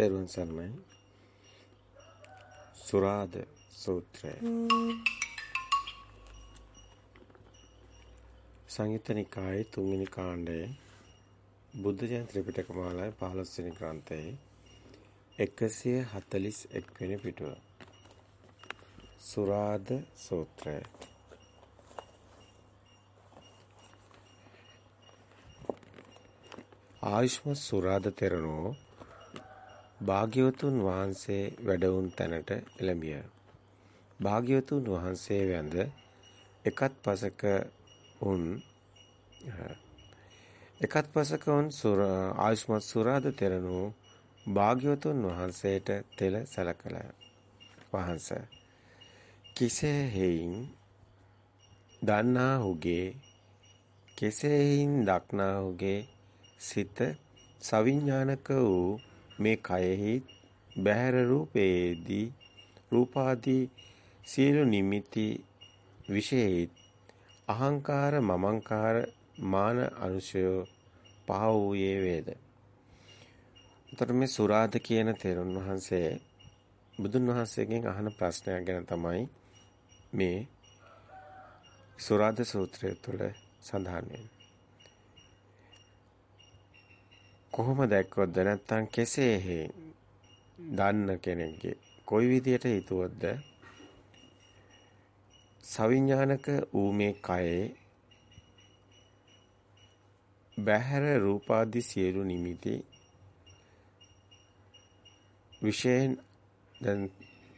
තෙරුවන් සරණයි. සුරාද සූත්‍රය. සංයුත්ත නිකායේ තුන්වෙනි කාණ්ඩයේ බුද්ධ ජයන්ති ත්‍රිපිටක මාලාවේ 15 වෙනි ග්‍රන්ථයේ 141 වෙනි පිටුව. සුරාද සූත්‍රය. ආයුෂ්මත් සුරාද තෙරණෝ භාග්‍යවතුන් වහන්සේ වැඩවුන් තැනට එළඹිය. භාග්‍යවතුන් වහන්සේ වැඳ එකත් පසක උන් එකත් පසක උන් සුර ආයුෂ්මත් සුරාද තෙරණෝ භාග්‍යවතුන් වහන්සේට තෙල සැලකල වහන්ස කිසේ හේයින් දන්නාහුගේ කෙසේ හේයින් දක්නාහුගේ සිත සවිඥානික වූ මේ කයෙහි බහැර රූපේදී රූපාදී සියලු නිමිති විශේෂ අහංකාර මමංකාර මාන අනුශය පහ වූයේ වේද. උතර මේ සුරාද කියන තෙරුන් වහන්සේ බුදුන් වහන්සේගෙන් අහන ප්‍රශ්නයක් ගැන තමයි මේ සුරාද සූත්‍රය තුළ සඳහන් වෙන්නේ. කොහොම දැක්කොත්ද? නැත්නම් කෙසේ හේ දන්න කෙනෙක්ගේ කොයි විදියට හිතුවොත්ද? සවිඥානික ඌ මේ කයේ බහැර රූපාදි සියලු නිමිති විශේෂයෙන් දැන්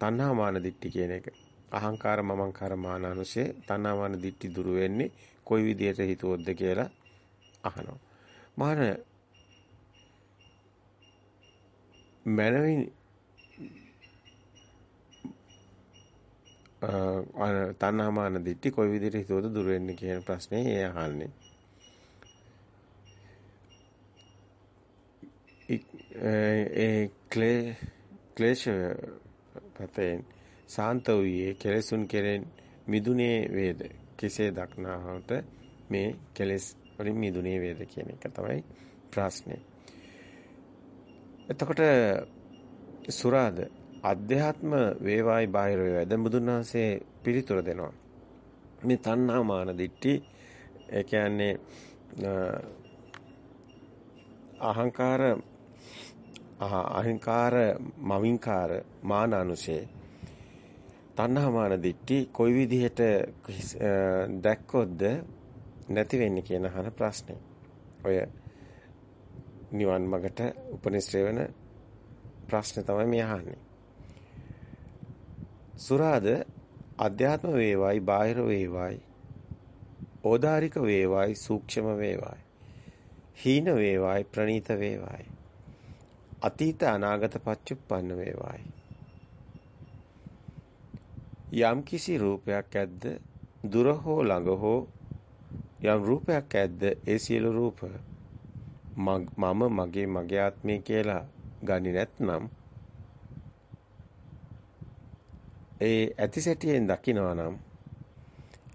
තණ්හා මාන දිට්ඨි කියන එක. අහංකාර මමංකාර මාන අනුශේ තණ්හා මාන දිට්ඨි දුරු වෙන්නේ කොයි විදියට හිතුවොත්ද කියලා අහනවා. මාන මනවින් අ තණ්හාමාන දිට්ටි කොයි විදිහට හිතුවද දුර වෙන්නේ කියන ප්‍රශ්නේ ඒ අහන්නේ. ඒ ක්ලේ ක්ලේශ පතෙන් සාන්ත වූයේ කෙලෙසුන් කෙරෙන් මිදුනේ වේද කෙසේ දක්නාහොත මේ කෙලෙස් වලින් මිදුනේ වේද කියන එක තමයි ප්‍රශ්නේ. එතකොට සුරාද අධ්‍යාත්ම වේවායි බාහිර වේවායි දැන් බුදුන් වහන්සේ පිළිතුර දෙනවා. මේ තණ්හා මාන දිට්ටි ඒ කියන්නේ අහංකාර අහංකාර මවින්කාර මාන අනුසේ තණ්හා මාන දිට්ටි කොයි විදිහට දැක්කොත්ද නැති වෙන්නේ කියන අහන ප්‍රශ්නේ. ඔය නිවන් මගට උපනිශ්‍රේ වෙන ප්‍රශ්න තමයි මේ අහන්නේ. සුරාද අධ්‍යාත්ම වේවායි බාහිර වේවායි ඕදාරික වේවායි සූක්ෂම වේවායි හීන වේවායි ප්‍රනීත වේවායි අතීත අනාගත පච්චුප්පන්න වේවායි යම් කිසි රූපයක් ඇද්ද දුර හෝ ළඟ හෝ යම් රූපයක් ඇද්ද ඒ සියලු රූප මම මගේ මගේ ආත්මය කියලා ගනි නැත්නම් ඒ ඇතිසැටියෙන් දකිනවා නම්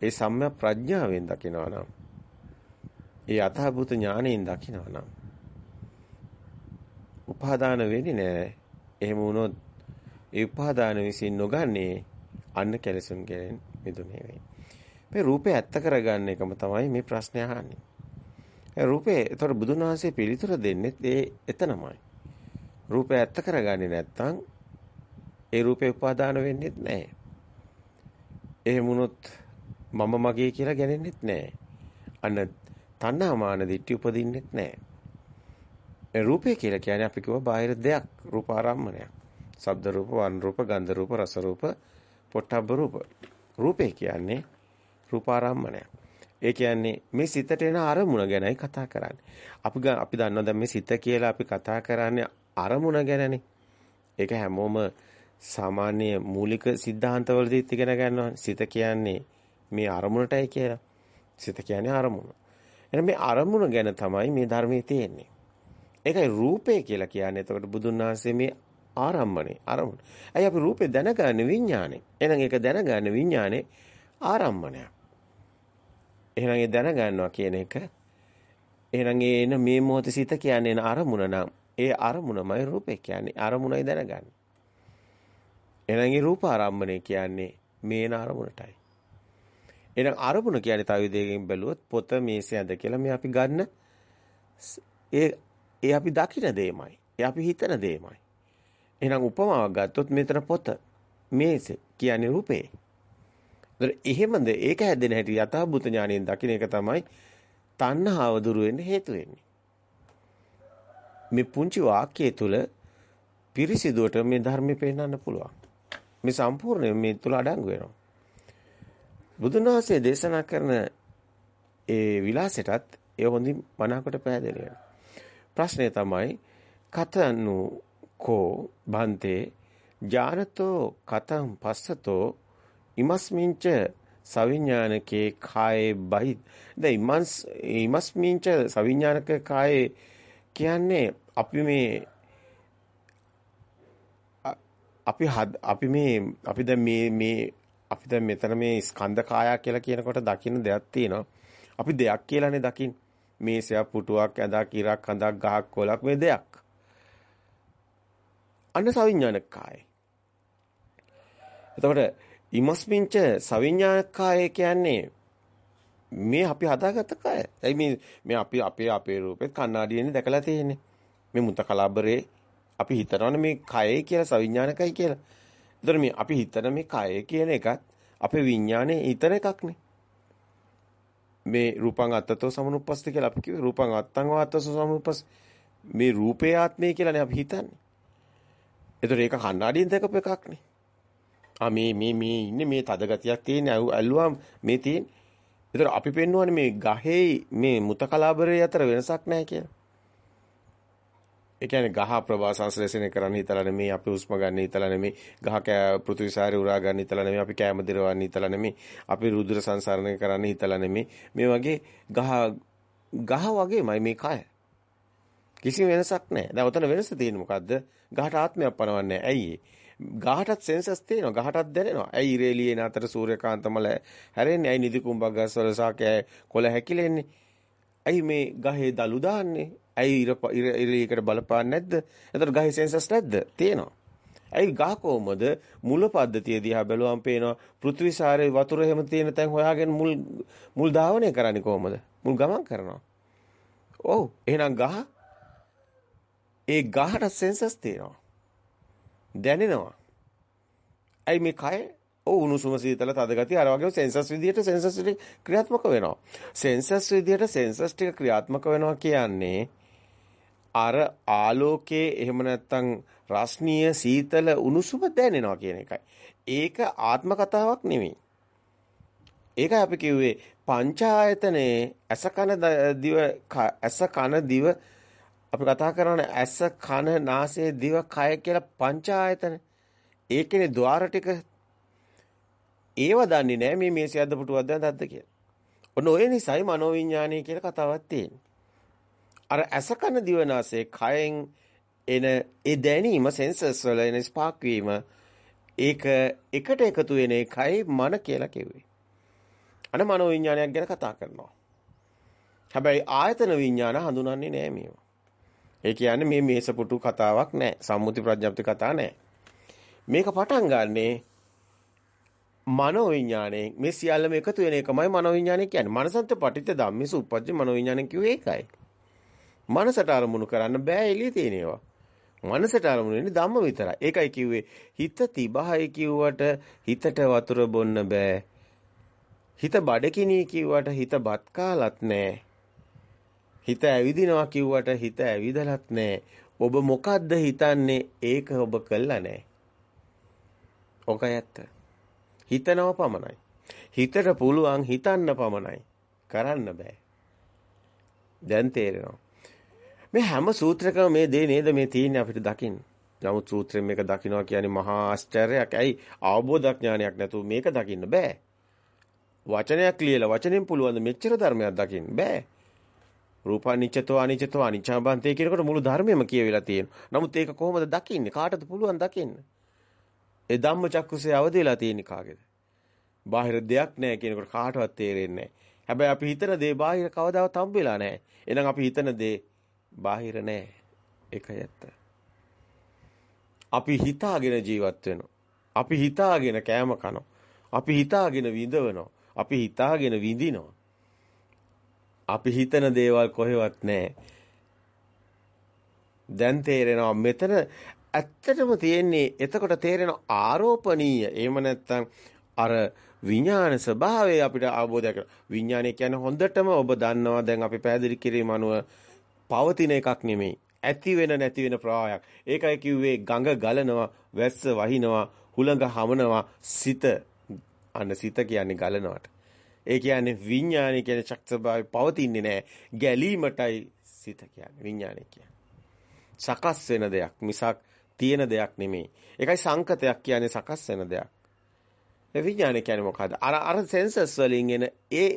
ඒ සම්‍යක් ප්‍රඥාවෙන් දකිනවා නම් ඒ අතහබුත ඥාණයෙන් දකිනවා නම් උපාදාන වෙන්නේ නැහැ. එහෙම වුණොත් ඒ උපාදාන විසින් නොගන්නේ අන්න කෙලසුන් ගැන මිදුනේ වෙයි මේ රූපේ ඇත්ත කරගන්න එකම තමයි මේ ප්‍රශ්නේ අහන්නේ. රූපේ ඒතර බුදුන් වහන්සේ පිළිතුර දෙන්නේ ඒ එතනමයි. රූපය ඇත්ත කරගන්නේ නැත්නම් ඒ රූපේ උපාදාන වෙන්නේ නැහැ. එහෙම වුණොත් මම මගේ කියලා ගන්නේ නැහැ. අන්න තණ්හාමාන දිට්ඨි උපදින්නේ නැහැ. ඒ රූපේ කියලා කියන්නේ අපි කිව්වා බාහිර දෙයක් රූපාරම්මණයක්. ශබ්ද රූප, වර්ණ රූප, ගන්ධ රූප, රස රූප, පොට්ටබ්බ රූප. රූපේ කියන්නේ රූපාරම්මණයක්. ඒ කියන්නේ මේ සිතට එන අරමුණ ගැනයි කතා කරන්නේ. අපි අපි දන්නවා දැන් මේ සිත කියලා අපි කතා කරන්නේ අරමුණ ගැනනේ. ඒක හැමෝම සාමාන්‍ය මූලික સિદ્ધාන්තවලදීත් ඉගෙන ගන්නවා. සිත කියන්නේ මේ අරමුණටයි කියලා. සිත කියන්නේ අරමුණ. එහෙනම් මේ අරමුණ ගැන තමයි මේ ධර්මයේ තියෙන්නේ. ඒකයි රූපය කියලා කියන්නේ. එතකොට බුදුන් වහන්සේ මේ ආරම්මනේ අරමුණ. ඇයි අපි රූපේ දැනගන්නේ විඥානේ. එහෙනම් ඒක දැනගන්නේ විඥානේ ආරම්මණයක්. එහෙනම් ඒ දැනගන්නවා කියන එක එහෙනම් ඒ එන මේ මොහොතේ සිත කියන්නේ අරමුණ නම් ඒ අරමුණමයි රූපේ කියන්නේ. අරමුණයි දැනගන්නේ. එහෙනම් ඒ රූප ආරම්භණය කියන්නේ මේන අරමුණටයි. එහෙනම් අරමුණ කියන්නේ තව විදිහකින් බැලුවොත් පොත මේසේ ඇඳ කියලා මේ අපි ගන්න ඒ ඒ අපි දකින දෙයමයි. ඒ අපි හිතන දෙයමයි. එහෙනම් උපමාවක් ගත්තොත් මෙතන පොත මේසේ කියන්නේ රූපේ. ඒතර එහෙමද ඒක හැදෙන හැටි යථාභූත ඥාණයෙන් දකින්න එක තමයි තණ්හාව දුරු වෙන්න හේතු වෙන්නේ. මේ පුංචි වාක්‍යය තුල පිරිසිදුවට මේ ධර්මය පෙන්වන්න පුළුවන්. මේ සම්පූර්ණයෙන් මේ තුල අඩංගු වෙනවා. බුදුන් වහන්සේ දේශනා කරන ඒ විලාසයටත් ඒ හොඳින් මනාකොට පැහැදිලි වෙනවා. ප්‍රශ්නේ තමයි කතනු කෝ බන්තේ ඥානතෝ කතං පස්සතෝ ඉමස්මින්ච සවිඥානකේ කායේ බහි ද ඉමස් ඉමස්මින්ච සවිඥානක කායේ කියන්නේ අපි මේ අපි අපි මේ අපි දැන් මේ මේ අපි දැන් මෙතන මේ ස්කන්ධ කාය කියලා කියනකොට දකින්න දෙයක් තියෙනවා. අපි දෙයක් කියලානේ දකින්. මේසයක් පුටුවක් ඇඳක් ඉරක් හඳක් ගහක් කොලක් මේ දෙයක්. අන්න සවිඥානික කාය. එතකොට ඉමස්මින්ච සවිඥානික කාය කියන්නේ මේ අපි හදාගත්ත කාය. එයි මේ මේ අපි අපේ අපේ රූපෙත් කණ්ණාඩියෙන්නේ දැකලා තියෙන්නේ. මේ මුත කලබරේ අපි හිතනවනේ මේ කයයි කියලා සවිඥානිකයි කියලා. එතකොට මේ අපි හිතන මේ කය කියන එකත් අපේ විඥානේ හිතන එකක්නේ. මේ රූපං අත්තතෝ සමනුප්පස්ති කියලා අපි කිව්වේ රූපං අත්තං වාත්තසෝ සමනුප්පස් මේ රූපේ ආත්මය කියලානේ අපි හිතන්නේ. එතකොට ඒක කණ්ණාඩියෙන් දැකපු එකක්නේ. ආ මේ මේ මේ ඉන්නේ මේ තද ගතියක් තියෙන ඇල්ලුවා මේ තියෙන. එතකොට අපි පෙන්වන්නේ මේ ගහේ මේ මුත කලාබරේ අතර වෙනසක් නැහැ කියලා. ඒ කියන්නේ ගහ ප්‍රභා සංශ්ලේෂණය කරන්න හිතලා නෙමෙයි අපි හුස්ම ගන්න හිතලා නෙමෙයි ගහ පෘථිවිසාරේ උරා ගන්න හිතලා නෙමෙයි අපි කැම දිරවන්න හිතලා නෙමෙයි අපි රුධිර සංසරණය කරන්න හිතලා නෙමෙයි මේ වගේ ගහ ගහ වගේමයි මේ කය. කිසිම වෙනසක් නැහැ. දැන් උතන වෙනස තියෙන්නේ මොකද්ද? ගහට ආත්මයක් පනවන්නේ ඇයි ගහටත් සෙන්සස් තියෙනවා ගහටත් දැනෙනවා ඇයි ඉරේලියේ නතර සූර්යකාන්තමල හැරෙන්නේ ඇයි නිදි කුඹක් ගස්වල සාකේ කොළ හැකිලෙන්නේ ඇයි මේ ගහේ දලු දාන්නේ ඇයි ඉර ඉරේකට බලපාන්නේ නැද්ද? එතකොට ගහේ සෙන්සස් නැද්ද? තියෙනවා. ඇයි ගහ කොහමද මුල පද්ධතිය දිහා බැලුවම පේනවා පෘථිවිසාරේ වතුර එහෙම තියෙන තැන් හොයාගෙන මුල් මුල් ධාවනය කරන්නේ කොහමද? මුල් ගමන් කරනවා. ඔව් එහෙනම් ගහ ඒ ගහට සෙන්සස් තියෙනවා. දැනෙනවා. ඇයි මේ කය ඔව් උණුසුම සීතල තද ගතිය අර වගේම සෙන්සස් විදියට සෙන්සස් ටික ක්‍රියාත්මක වෙනවා. සෙන්සස් විදියට සෙන්සස් ටික ක්‍රියාත්මක වෙනවා කියන්නේ අර ආලෝකයේ එහෙම නැත්නම් රස්නීය සීතල උණුසුම දැනෙනවා කියන එකයි. ඒක ආත්ම කතාවක් නෙමෙයි. ඒකයි අපි කිව්වේ පංචායතනේ ඇස කන දිව ඇස කන දිව අපි කතා කරන්නේ ඇස කන නාසය දිව කය කියලා පංචායතන. ඒකනේ ద్వාර ටික ඒව දන්නේ නැහැ මේ මේසය අද්ද පුටුවක්ද නැද්ද කියලා. ඔන්න ඔය නිසයි මනෝවිඤ්ඤාණය කියලා කතාවක් තියෙන්නේ. අර ඇස කන දිවනාසයේ කයෙන් එන ඒ දැනීම සෙන්සර්ස් වල එන ස්පාක් වීම ඒක එකට එකතු වෙන එකයි මන කියලා කිව්වේ. අන මනෝ විඥානයක් ගැන කතා කරනවා. හැබැයි ආයතන විඥාන හඳුනන්නේ නෑ මේවා. ඒ කියන්නේ මේ මේසපුටු කතාවක් නෑ. සම්මුති ප්‍රඥප්ති කතා නෑ. මේක පටන් ගන්නේ මනෝ විඥාණයෙන් මේ සියල්ලම එකතු වෙන එකමයි මනෝ විඥානය කියන්නේ. මනසන්ත පටිච්ච ධම්මේ සුප්පජ්ජ මනෝ විඥානය කිව්වේ ඒකයි. මනසට අරමුණු කරන්න බෑ එළිය තියෙන ඒවා. මනසට අරමුණු වෙන්නේ ධම්ම විතරයි. ඒකයි කිව්වේ හිත තිබහයි කිව්වට හිතට වතුර බොන්න බෑ. හිත බඩකිනී කිව්වට හිත බත් කාලත් නෑ. හිත ඇවිදිනවා කිව්වට හිත ඇවිදලත් නෑ. ඔබ මොකද්ද හිතන්නේ? ඒක ඔබ කළා නෑ. ඔකයි ඇත්ත. හිතනව පමණයි. හිතට පුළුවන් හිතන්න පමණයි. කරන්න බෑ. දැන් තේරෙනවා. මේ හැම සූත්‍රයකම මේ දේ නේද මේ තියෙන්නේ අපිට දකින්න. නමුත් සූත්‍රයෙන් මේක දකින්නවා කියන්නේ මහා ආශ්චර්යයක්. ඇයි අවබෝධඥානයක් නැතුව මේක දකින්න බෑ. වචනයක් ලියලා වචනෙන් පුළුවන් මෙච්චර ධර්මයක් දකින්න බෑ. රූපානිච්චතෝ අනිච්චතෝ අනිච්ඡාබන්තේ කියනකොට මුළු ධර්මයම කියවිලා තියෙනවා. නමුත් ඒක කොහොමද දකින්නේ? කාටද පුළුවන් දකින්න? ඒ ධම්මචක්කුසේ අවදිලා තියෙන්නේ කාගේද? බාහිර දෙයක් නැහැ කියනකොට කාටවත් තේරෙන්නේ නැහැ. හැබැයි අපි හිතන දේ බාහිර කවදාවත් හම්බෙලා නැහැ. එහෙනම් අපි හිතන දේ බාහිර නෑ. ඒකයි ඇත්ත. අපි හිතාගෙන ජීවත් වෙනවා. අපි හිතාගෙන කෑම කනවා. අපි හිතාගෙන විඳවනවා. අපි හිතාගෙන විඳිනවා. අපි හිතන දේවල් කොහෙවත් නැහැ. දැන් තේරෙනවා මෙතන ඇත්තටම තියෙන්නේ එතකොට තේරෙන ආරෝපණීය. එහෙම නැත්නම් අර විඥාන ස්වභාවය අපිට අවබෝධ කරගන්න. විඥානය කියන්නේ හොඳටම ඔබ දන්නවා දැන් අපි පැහැදිලි කිරීම අනුව පවතින එකක් නෙමෙයි. ඇති වෙන නැති වෙන ප්‍රවාහයක්. ඒකයි කිව්වේ ගඟ ගලනවා, වැස්ස වහිනවා, හුළඟ හමනවා, සිත අන්න සිත කියන්නේ ගලනවට. ඒ කියන්නේ විඥානය කියන ශක්තිභාවය පවතින්නේ නැහැ. ගැලීමටයි සිත කියන්නේ විඥානය කියන්නේ. සකස් වෙන දෙයක් මිසක් තියෙන දෙයක් නෙමෙයි. ඒකයි සංකතයක් කියන්නේ සකස් වෙන දෙයක්. ඒ විඥානය කියන්නේ මොකද්ද? අර අර සෙන්සස් වලින් එන ඒ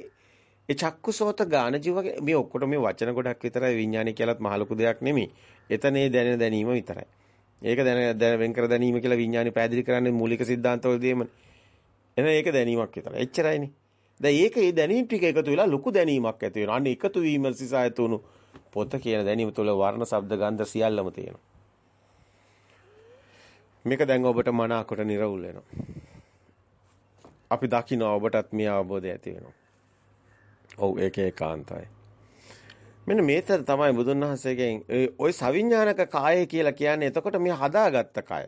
ඒ චක්කුසෝත ගාන ජීවගේ මේ ඔක්කොට මේ වචන ගොඩක් විතරයි විඥානය කියලාත් මහ ලොකු දෙයක් නෙමෙයි. එතනේ දැනෙන දැනීම විතරයි. ඒක දැන දැන වෙන් කර දැනීම කියලා විඥානය පැහැදිලි කරන්නේ මූලික સિદ્ધාන්තවලදීම. එහෙනම් ඒක දැනීමක් විතරයි. එච්චරයිනේ. දැන් ඒක ඒ දැනීම් ටික එකතු වෙලා ලොකු දැනීමක් ඇති වෙනවා. අන්න එකතු වීම නිසා ඇතුණු පොත කියන දැනීම තුළ වර්ණ, ශබ්ද, ගන්ධ සියල්ලම තියෙනවා. මේක දැන් ඔබට මනාකොට නිරවුල් වෙනවා. අපි දකින්න ඔබටත් මේ අවබෝධය ඇති වෙනවා. ඔව් ඒක ඒකාන්තයි. මෙන්න මේතර තමයි බුදුන් වහන්සේගෙන් ওই සවිඥානික කායය කියලා කියන්නේ එතකොට මේ හදාගත්ත කය.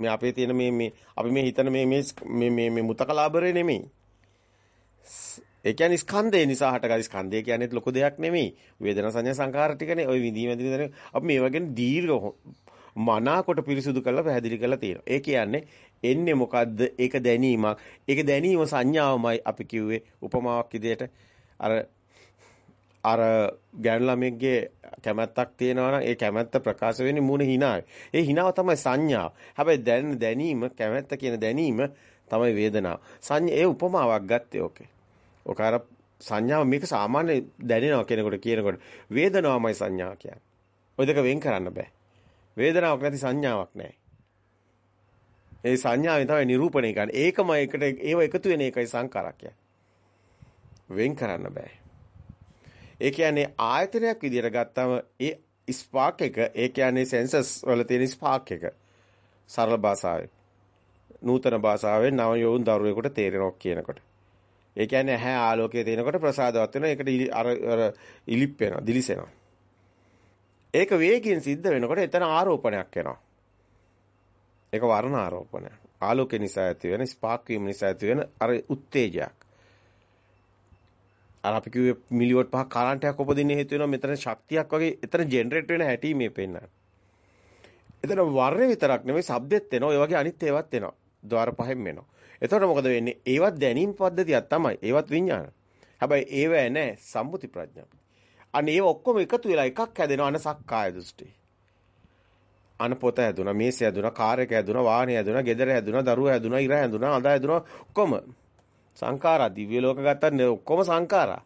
මේ අපේ තියෙන මේ මේ අපි මේ හිතන මේ මේ මේ මේ මුතකලාබරේ නෙමෙයි. ඒ කියන්නේ ස්කන්ධය නිසා හටගත් ස්කන්ධය කියන්නේ ලොකු දෙයක් නෙමෙයි. වේදනා සංඥා සංකාර ටිකනේ. ওই විඳීම දින අපි මේ වගේ දීර්ඝ මනාකොට පිරිසුදු කරලා පැහැදිලි කරලා තියෙනවා. ඒ කියන්නේ එන්නේ මොකද්ද? ඒක දැනීමක්. ඒක දැනීම සංඥාවමයි අපි කිව්වේ උපමාවක් විදිහට අර අර ගැණු ළමෙක්ගේ කැමැත්තක් තියෙනවා නම් ඒ කැමැත්ත ප්‍රකාශ වෙන්නේ මූණ hinaවේ. ඒ hinaව තමයි සංඥාව. හැබැයි දැන දැනීම කැමැත්ත කියන දැනීම තමයි වේදනාව. සංඥා ඒ උපමාවක් ගත්තේ ඕකේ. ඔක අර සංඥාව මේක සාමාන්‍ය දැනෙනවා කෙනෙකුට කියනකොට වේදනාවමයි සංඥාව කියන්නේ. ඔය දෙක වෙන් කරන්න බෑ. වේදනාවක් නැති සංඥාවක් නැහැ. ඒ සංඥාවෙන් තමයි නිරූපණය කරන්නේ. ඒකම එකට ඒව එකතු වෙන එකයි සංකාරක් වෙන් කරන්න බෑ. ඒ කියන්නේ ආයතනයක් විදියට ගත්තම ඒ ස්පාක් එක ඒ කියන්නේ සෙන්සස් වල තියෙන ස්පාක් එක සරල භාෂාවේ නූතන භාෂාවෙන් නව යොවුන් දරුවෙකුට තේරෙනවා කියනකොට ඒ කියන්නේ ඇහැ ආලෝකයේ තියෙනකොට ප්‍රසාදවත් වෙනවා ඒකට අර අර ඉලිප් වෙනවා දිලිසෙනවා ඒක වේගයෙන් සිද්ධ වෙනකොට එතන ආරෝපණයක් එනවා. ඒක වර්ණ ආරෝපණයක්. ආලෝකය නිසා ඇති වෙන ස්පාක් වීම නිසා ඇති වෙන අර උත්තේජයක්. අර අපි කිව්වේ මිලිවොට් පහ කරන්ට් එකක් උපදින්න හේතු වෙනවා මෙතන ශක්තියක් වගේ එතන ජෙනරේට් වෙන හැටි මේ පෙන්නන. එතන වර්ණ විතරක් නෙමෙයි ශබ්දෙත් එනවා. ඒ වගේ අනිත් ඒවාත් එනවා. ద్వාර පහෙන් එනවා. එතකොට මොකද වෙන්නේ? ඒවත් දැනීම් පද්ධතියක් තමයි. ඒවත් විඥාන. හැබැයි ඒව නැහැ සම්මුති ප්‍රඥා. අනේ ඒව ඔක්කොම එකතු වෙලා එකක් හැදෙනවා අන සක්කාය දෘෂ්ටි. අන පොත හැදුනා, මේස හැදුනා, කාර් එක හැදුනා, වාහනය හැදුනා, ගෙදර හැදුනා, දරුවා හැදුනා, ඉර හැදුනා, අදා හැදුනා ඔක්කොම සංඛාරා දිව්‍ය ලෝක ගත්තත් ඔක්කොම සංඛාරා.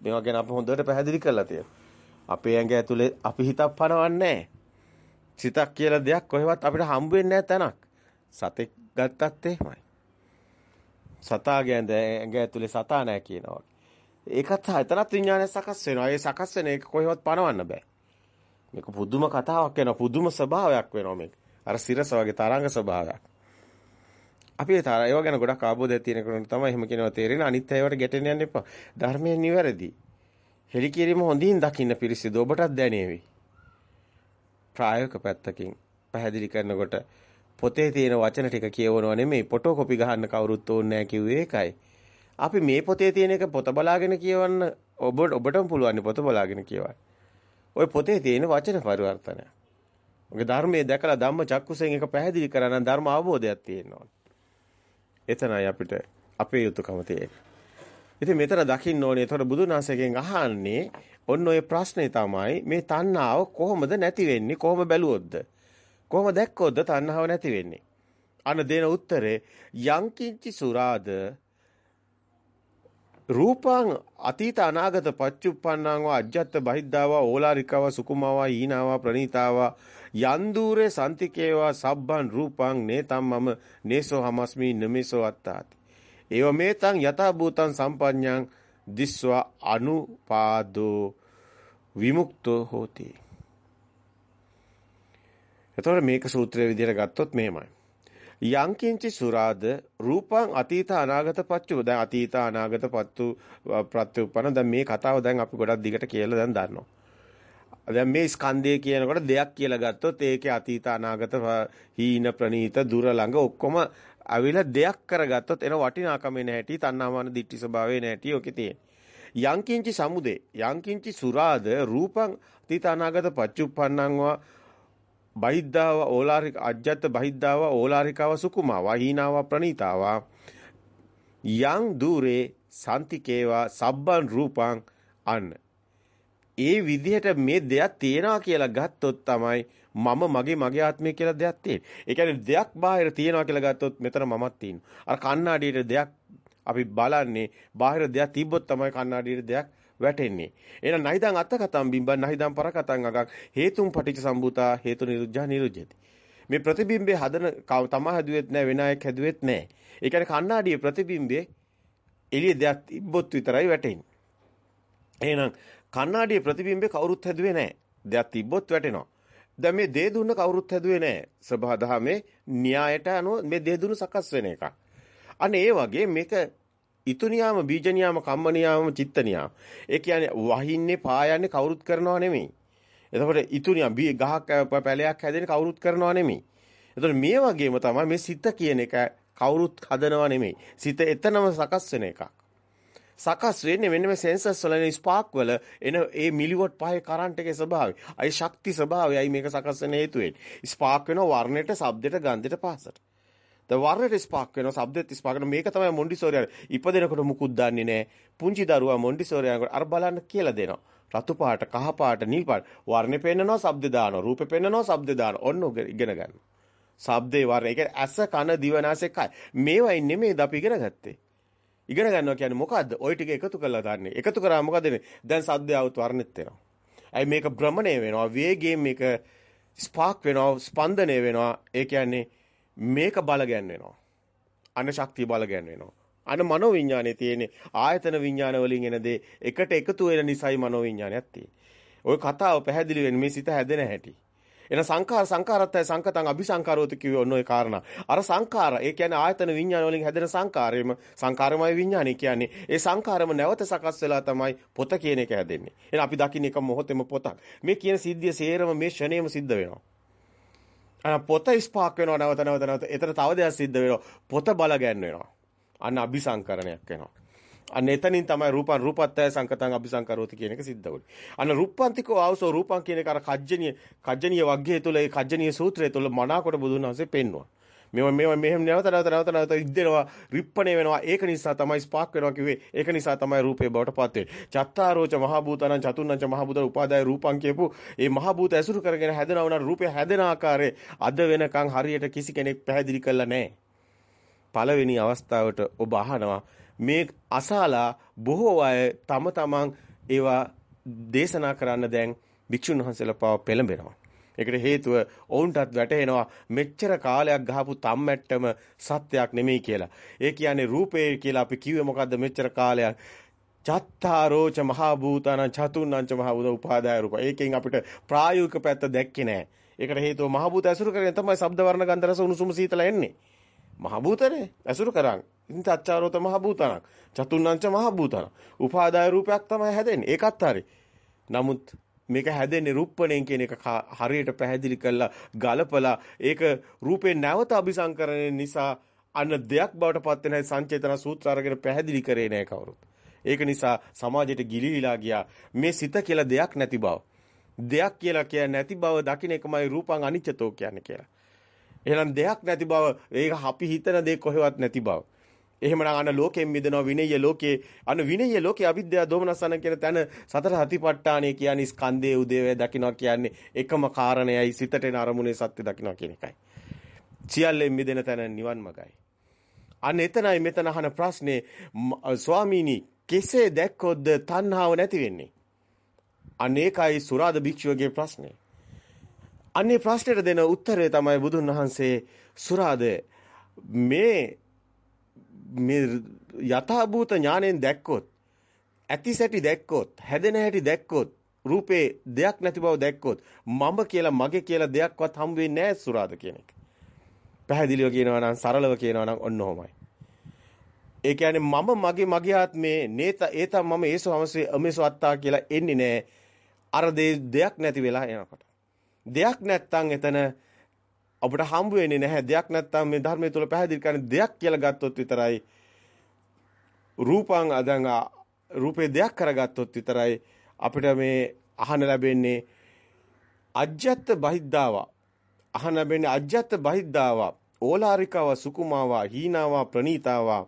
මේවා ගැන අපි හොඳට පැහැදිලි කරලා තියෙනවා. අපේ ඇඟ ඇතුලේ අපි හිතක් පනවන්නේ සිතක් කියලා දෙයක් කොහෙවත් අපිට හම්බ වෙන්නේ නැහැ තැනක්. සතෙක් ගත්තත් එහෙමයි. සතාගේ ඇඟ ඇතුලේ සතා නැහැ කියනවා. ඒකත් එතනත් විඥානය සකස් වෙනවා. ඒ සකස් වෙන එක කොහෙවත් පනවන්න බෑ. මේක පුදුම කතාවක් වෙනවා. පුදුම ස්වභාවයක් වෙනවා මේක. අර සිරස වගේ තරංග ස්වභාවයක්. අපි ඒ තර ඒව ගැන ගොඩක් ආબોධයක් තියෙන කෙනෙකුට තමයි එහෙම කියනවා තේරෙන්නේ. අනිත් අයවට ගැටෙන්න යන්න එපා. ධර්මයේ නිවැරදි. හෙලිකිරීම හොඳින් දකින්න පිරිසිදු ඔබටත් දැනේවි. ප්‍රායෝගික පැත්තකින් පැහැදිලි කරනකොට පොතේ තියෙන වචන ටික කියවනවා නෙමෙයි ෆොටෝකොපි ගහන්න කවුරුත් ඕනේ නැහැ කිව්වේ ඒකයි. අපි මේ පොතේ තියෙන එක පොත බලාගෙන කියවන්න ඔබ ඔබටම පුළුවන් පොත බලාගෙන කියවන්න. ওই පොතේ තියෙන වචන පරිවර්තනය. ඔගේ ධර්මයේ දැකලා ධම්ම චක්කුසෙන් එක පැහැදිලි කරා ධර්ම අවබෝධයක් තියෙනවා. එතනයි අපිට අපේ යුතුයකම තියෙන්නේ. ඉතින් මෙතන දකින්න ඕනේ. ඒතර බුදුන් වහන්සේගෙන් අහන්නේ ඔන්න ඔය ප්‍රශ්නේ තමයි මේ තණ්හාව කොහොමද නැති වෙන්නේ? කොහොම බැලුවොත්ද? කොහොම දැක්කොත්ද තණ්හාව නැති වෙන්නේ? අන දෙන උත්තරේ යංකින්චි සුරාද රූපං අතීත අනාගත පච්චුප්පන්නං වා අජ්ජත් බහිද්ධාවා ඕලාරිකවා සුකුමාවා ඊනාවා ප්‍රණීතාවා යන්දූරේ සම්තිකේවා සබ්බන් රූපං නේතම් මම නේසෝ හමස්මි නමේසෝ අත්තාති ඒව මේතං යතා භූතං සම්පඤ්ඤං දිස්වා අනුපාදෝ විමුක්තෝ හෝති එතකොට මේක සූත්‍රයේ විදිහට ගත්තොත් මෙහෙමයි. යංකින්චි සුරාද රූපං අතීත අනාගත පච්චු දැන් අතීත අනාගත පත්තු ප්‍රත්‍යুৎපන්න දැන් මේ කතාව දැන් අපි ගොඩක් දිගට කියලා දැන් දන්නවා. දැන් මේ ස්කන්ධය කියනකොට දෙයක් කියලා ගත්තොත් ඒකේ අතීත අනාගත හීන ප්‍රනීත දුර ළඟ ඔක්කොම අවිල දෙයක් කරගත්තොත් එන වටිනාකම එන හැටි තණ්හාමාන දිට්ඨි ස්වභාවය නැටි ඔකේ තියෙන. යංකින්චි සමුදේ යංකින්චි සුරාද රූපං අතීත අනාගත පච්චුප්පන්නංවා බහිද්ධාව ඕලාරික අජ්ජත් බහිද්ධාව ඕලාරිකාව සුකුමා වහීනාව ප්‍රණීතාව යං দূරේ සම්තිකේවා සබ්බන් රූපං අන්න ඒ විදිහට මේ දෙයක් තියෙනවා කියලා ගත්තොත් තමයි මම මගේ මගේ ආත්මය කියලා දෙයක් තියෙන්නේ. ඒ කියන්නේ දෙයක් බාහිර තියෙනවා කියලා ගත්තොත් මෙතන මමත් තියෙනවා. අර කණ්ණාඩියට දෙයක් අපි බලන්නේ බාහිර දෙයක් තිබ්බොත් තමයි කණ්ණාඩියට දෙයක් වැටෙන්නේ. එහෙනම් නයිදං අත්ත කතම් බිම්බන් නයිදං පර කතං අගක් හේතුම් පටිච්ච සම්භූතා හේතු නිරුද්ධා නිරුද්ධති. මේ ප්‍රතිබිම්බේ හදන තමා හැදුවෙත් නැහැ වෙන අයෙක් හැදුවෙත් නැහැ. ඒ කියන්නේ කණ්ණාඩියේ ප්‍රතිබිම්බේ එළිය දෙයක් තිබ්බොත් විතරයි වැටෙන්නේ. එහෙනම් කණ්ණාඩියේ ප්‍රතිබිම්බේ කවුරුත් හැදුවේ නැහැ. දෙයක් තිබ්බොත් වැටෙනවා. දැන් මේ දේ දුන්න කවුරුත් හැදුවේ නැහැ. සබහා දහමේ න්‍යායට අනුව මේ දේ දුන්න සකස් වෙන එකක්. අනේ ඒ වගේ මේක ඉතු නියාම බීජ නියාම කම්ම නියාම චිත්ත නියාම. ඒ කියන්නේ වහින්නේ පායන්නේ කවුරුත් කරනව නෙමෙයි. එතකොට ඉතු නියාම බී ගහක් පැලයක් හැදෙන්නේ කවුරුත් කරනව නෙමෙයි. එතකොට මේ වගේම තමයි මේ සිත කියන එක කවුරුත් හදනව නෙමෙයි. සිත එතනම සකස් වෙන එකක්. සකස් වෙන්නේ මෙන්න මේ සෙන්සර්ස් වල එන ස්පාර්ක් වල එන ඒ මිලිවොට් පහේ කරන්ට් එකේ ස්වභාවය. අයි ශක්ති ස්වභාවයයි මේක සකස් වෙන හේතු වෙන්නේ. ස්පාර්ක් වෙනවා වර්ණයට, ශබ්දයට, ගන්ධයට, පහසට. ද වර්ණයට ස්පාක් වෙනවා ශබ්දෙත් ස්පාක් වෙනවා. මේක තමයි මොන්ඩිසෝරියා ඉපදෙනකොට මුකුත් දන්නේ නැහැ පුංචි දරුවා මොන්ඩිසෝරියා අර බලන්න කියලා දෙනවා. රතු පාට කහ පාට නිල් පාට. වර්ණේ පෙන්නනවා ශබ්ද දානවා. රූපේ පෙන්නනවා ශබ්ද දානවා. ඔන්න ඉගෙන ගන්න. ශබ්දේ වර්ණ. ඒ ඇස කන දිව නාසය කය. මේවයි නෙමෙයිද අපි ඉගෙන ගත්තේ? ඉගෙන ගන්නවා කියන්නේ මොකද්ද? ওই ටික එකතු කරලා දාන්නේ. එකතු කරා මොකද වෙන්නේ? දැන් සද්දයවත් වර්ණෙත් වෙනවා. ඇයි මේක භ්‍රමණය වෙනවා. වේගයෙන් මේක ස්පාක් වෙනවා, ස්පන්දනය වෙනවා. ඒ කියන්නේ මේක බලගැන් වෙනවා. අන ශක්තිය බලගැන් වෙනවා. අන මනෝ විඥානයේ තියෙන ආයතන විඥාන වලින් එන දේ එකට එකතු වෙන නිසායි මනෝ විඥානයක් තියෙන්නේ. ওই කතාව පැහැදිලි වෙන්නේ මේ සිත හැදෙන හැටි. එන සංඛාර සංඛාරත්තය සංකතං අபிසංකාරෝත කිව්වේ ඔන්න ඔය කාරණා. අර සංඛාර ඒ කියන්නේ ආයතන විඥාන වලින් හැදෙන සංඛාරයම සංඛාරමය විඥානය කියන්නේ ඒ සංඛාරම නැවත සකස් වෙලා තමයි පොත කියන එක හැදෙන්නේ. එහෙනම් අපි දකින්න එක මොහොතේම පොතක්. මේ කියන සිද්ධිය සේරම මේ ෂණේම සිද්ධ වෙනවා. අන පොත ස්පාක් වෙනවා නැවත නැවත නැවත. එතන තව දෙයක් සිද්ධ වෙනවා. පොත බල ගැන්වෙනවා. අන්න අபிසංකරණයක් වෙනවා. අන්න එතනින් තමයි රූපං රූපත්තය සංකතං අபிසංකරෝති කියන එක සිද්ධ වෙන්නේ. අන්න රූපන්තිකෝ ආවසෝ රූපං කියන එක අර කජ්ජනීය කජ්ජනීය වග්ගයේ තුල ඒ කජ්ජනීය සූත්‍රයේ තුල මනාකොට බුදුන් වහන්සේ පෙන්වුවා. මේව මේව මෙහෙම නැවත නැවත නැවත නැවත ඉද්දෙනවා රිප්පණේ වෙනවා. ඒක නිසා තමයි ස්පාක් වෙනවා කිව්වේ. ඒක නිසා තමයි රූපේ බවට පත් වෙන්නේ. චත්තාරෝච මහ භූතනං චතුන්නංච මහ භූත උපාදාය රූපං කියපු ඒ මහ භූත ඇසුරු කරගෙන හැදෙනව නම් රූපේ හැදෙන ආකාරය අද වෙනකන් හරියට කිසි කෙනෙක් පැහැදිලි කරලා නැහැ. පළවෙනි අවස්ථාවට ඔබ අහනවා මේ අසාලා බොහෝ අය තම තමන් ඒවා දේශනා කරන්න දැන් භික්ෂුන් වහන්සේලා පාව පෙළඹෙනවා ඒකට හේතුව ඔවුන්ටත් වැටහෙනවා මෙච්චර කාලයක් ගහපු තම්මැට්ටම සත්‍යයක් නෙමෙයි කියලා. ඒ කියන්නේ රූපේ කියලා අපි කිව්වේ මොකද්ද මෙච්චර කාලයක් චත්තාරෝච මහා භූතාන චතුන්නංච මහා බුද උපාදාය රූප. ඒකෙන් අපිට ප්‍රායෝගික පැත්ත දැක්කේ නැහැ. ඒකට හේතුව මහා භූත ඇසුරු කරගෙන තමයි ශබ්ද වර්ණ ගන්ධ රස උණුසුම සීතල එන්නේ. මහා භූතනේ ඇසුරු කරන්. ඉතින් චත්තාරෝත මහා භූතාන. චතුන්නංච මහා භූතාන. උපාදාය රූපයක් තමයි හැදෙන්නේ. ඒකත් හරි. නමුත් මේක හැදෙන්නේ රුප්පණයෙන් කියන එක හරියට පැහැදිලි කරලා ගලපලා ඒක රූපේ නැවත අபிසංකරණය නිසා අන්න දෙයක් බවට පත් වෙන සංචේතන සූත්‍ර අරගෙන පැහැදිලි කරේ නෑ කවුරුත්. ඒක නිසා සමාජයට ගිලිහිලා ගියා මේ සිත කියලා දෙයක් නැති බව. දෙයක් කියලා කියන්නේ නැති බව දකින්න එකමයි රූපං අනිච්චතෝ කියන්නේ කියලා. එහෙනම් දෙයක් නැති බව ඒක අපි හිතන දේ කොහෙවත් නැති බව. එහෙමනම් අන්න ලෝකයෙන් මිදෙනවා විනය ලෝකේ අන්න විනය ලෝකේ අවිද්‍යාව දෝමනසන කියන තැන සතර සතිපට්ඨානය කියන්නේ ස්කන්ධයේ උදේවය දකින්නවා කියන්නේ එකම කාරණයයි සිතට එන අරමුණේ සත්‍ය දකින්නවා කියන එකයි. සියල්ලෙන් මිදෙන තැන නිවන් මගයි. අන්න එතනයි මෙතන අහන ප්‍රශ්නේ ස්වාමීනි කෙසේ දැක්කොත්ද තණ්හාව නැති වෙන්නේ? අනේකයි සුරාද භික්ෂුවගේ ප්‍රශ්නේ. අන්නේ ප්‍රශ්නෙට දෙන උත්තරය තමයි බුදුන් වහන්සේ සුරාද මේ මේ යථාභූත ඥාණයෙන් දැක්කොත් ඇති සැටි දැක්කොත් හැදෙන හැටි දැක්කොත් රූපේ දෙයක් නැති බව දැක්කොත් මම කියලා මගේ කියලා දෙයක්වත් හම් වෙන්නේ නැහැ සුරාද කියන එක. පැහැදිලිව කියනවා නම් සරලව කියනවා නම් ඔන්න ඔහොමයි. ඒ කියන්නේ මම මගේ මගේ ආත්මේ නේත ඒතම් මම ඒසෝ අමසේ අමේසෝ අත්තා කියලා එන්නේ නැහැ. අර දෙයක් නැති වෙලා යනකොට. දෙයක් නැත්තම් එතන අපිට හම්බ වෙන්නේ නැහැ. දෙයක් නැත්තම් මේ ධර්මයේ තුල පැහැදිලි කරන්නේ දෙයක් කියලා ගත්තොත් විතරයි රූපං අදං රූපේ දෙයක් කරගත්තොත් විතරයි අපිට මේ අහන ලැබෙන්නේ අජ්ජත් බහිද්දාවා අහන ලැබෙන්නේ අජ්ජත් බහිද්දාවා ඕලාරිකව සුකුමාවා හීනාවා ප්‍රනීතාවා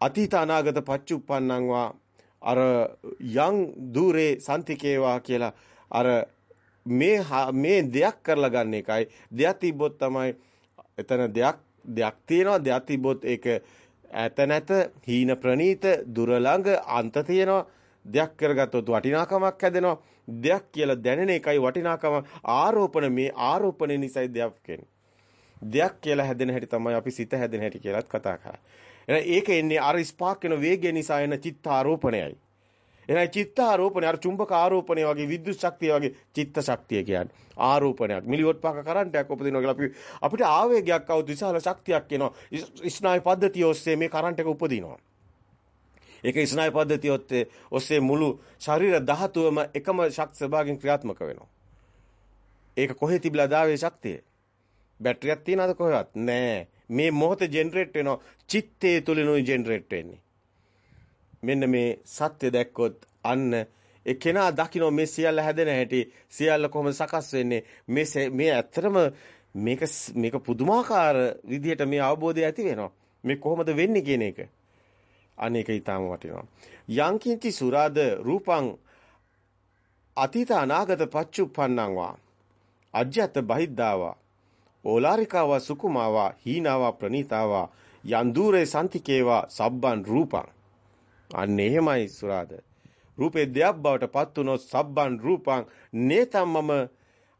අතීත අනාගත පච්චුප්පන්නංවා. අර යං দূරේ සම්තිකේවා කියලා අර මේ මේ දෙයක් කරලා ගන්න එකයි. දෙයක් තිබ්බොත් තමයි එතන දෙයක් දෙයක් තියෙනවා. දෙයක් තිබ්බොත් ඒක ඇත නැත හීන ප්‍රනීත දුර ළඟ අන්ත තියෙනවා. දෙයක් කරගත්තොත් වටිනාකමක් හැදෙනවා. දෙයක් කියලා දැනෙන එකයි වටිනාකම. ආරෝපණ මේ ආරෝපණය නිසායි දෙයක් කියන්නේ දෙයක් කියලා හැදෙන හැටි තමයි අපි සිත හැදෙන හැටි කියලාත් කතා කරන්නේ. එහෙනම් ඒක එන්නේ අර ස්පාක් වෙන වේගය නිසා එන චිත්ත ආරෝපණයයි. එහෙනම් චිත්ත ආරෝපණය අර චුම්බක ආරෝපණය වගේ විද්‍යුත් ශක්තිය වගේ චිත්ත ශක්තිය කියන්නේ ආරෝපණයක්. මිලිවොට් පහක කරන්ට් එකක් උපදිනවා කියලා අපි අපිට ආවේගයක් આવුත් විශාල ශක්තියක් එනවා. ස්නායු පද්ධතිය ඔස්සේ මේ කරන්ට් එක උපදිනවා. ඒක ස්නායු පද්ධතිය ඔස්සේ මුළු ශරීර ධාතුවම එකම ශක්ති ස්වභාවයෙන් ක්‍රියාත්මක වෙනවා. ඒක කොහේ තිබිලා දාවේ ශක්තිය? බැටරියක් තියනවද කොහෙවත්? නෑ. මේ මොහොතේ ජෙනරේට් වෙනවා චිත්තේ තුලිනුයි ජෙනරේට් වෙන්නේ. මෙන්න මේ සත්‍ය දැක්කොත් අන්න ඒ කෙනා දකින්න මේ සියල්ල හැදෙන හැටි සියල්ල කොහොමද සකස් වෙන්නේ? මේ මේ ඇත්තටම මේක මේක පුදුමාකාර විදිහට මේ අවබෝධය ඇති වෙනවා. මේ කොහොමද වෙන්නේ කියන එක. අනේක ඊටාම වටිනවා. යංකින්ති සුරාද රූපං අතීත අනාගත පච්චුප්පන්නං වා අජ්‍යත බහිද්දාවා ඕලාරිකාවා සුකුමාවා හීනාවා ප්‍රනීතාවා යන්දූරේ සම්තිකේවා සබ්බන් රූපං. අන්න එහෙමයි සුරාද රූපේ දෙයක් බවට පත් වුනොත් සබ්බන් රූපං නේතම්මම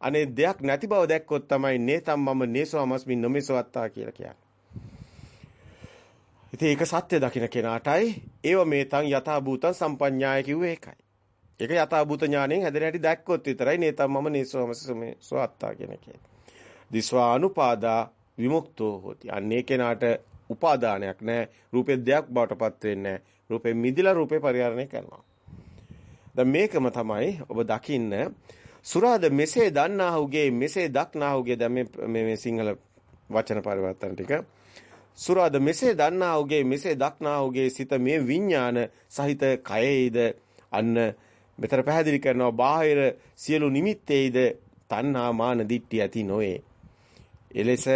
අනේ දෙයක් නැති බව දැක්කොත් තමයි නේතම්මම නේසවමස්මි නොමෙසවත්තා කියලා කියන්නේ. ඉතින් ඒක සත්‍ය දකින්න කෙනාටයි ඒව මේතං යථා භූතං සම්පඤ්ඤාය කිව්වේ ඒකයි. ඒක යථා භූත ඥාණයෙන් හැදෙන හැටි දැක්කොත් විතරයි නේතම්මම නේසවමස්මි සවත්තා කියන කියන්නේ. දිස්වානුපාදා විමුක්තෝ හොති. අන්නේ කෙනාට උපාදානයක් නැහැ. රූපේ දෙයක් බවට පත් වෙන්නේ නැහැ. රූපේ මිදිලා රූපේ පරිහරණය කරනවා. දැන් මේකම තමයි ඔබ දකින්න සුරාද මෙසේ දන්නාහුගේ මෙසේ දක්නාහුගේ දැන් මේ මේ සිංහල වචන පරිවර්තන ටික. සුරාද මෙසේ දන්නාහුගේ මෙසේ දක්නාහුගේ සිත මේ විඥාන සහිත කයෙයිද අන්න මෙතර පැහැදිලි කරනවා බාහිර සියලු නිමිත්තේයිද තණ්හා මාන දිට්ඨිය ඇති නොවේ. එලෙස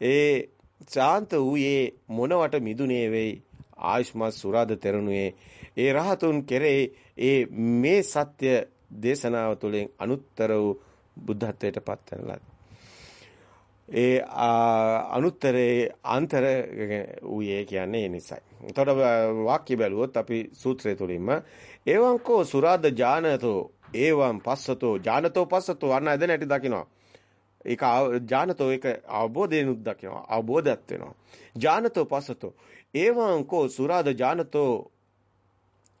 ඒ ශාන්ත වූයේ මොනවට මිදුනේ වෙයි? ආයුෂ්මත් සුරාද තෙරණුවේ ඒ රහතුන් කෙරේ ඒ මේ සත්‍ය දේශනාව තුළින් අනුත්තර වූ බුද්ධත්වයට පත් වෙනලා ඒ අනුත්තරේ අන්තර ඌයේ කියන්නේ ඒ නිසයි. එතකොට වාක්‍ය බැලුවොත් අපි සූත්‍රය තුලින්ම එවංකෝ සුරාද ඥානතෝ ඒවම් පස්සතෝ ඥානතෝ පස්සතෝ අන්න ඇද නැටි දකිනවා. ඒක ඥානතෝ ඒක අවබෝධයෙන් උද්දකිනවා අවබෝධයත් වෙනවා ඥානතෝ පස්සතෝ එවං කෝ සුරාද ඥානතෝ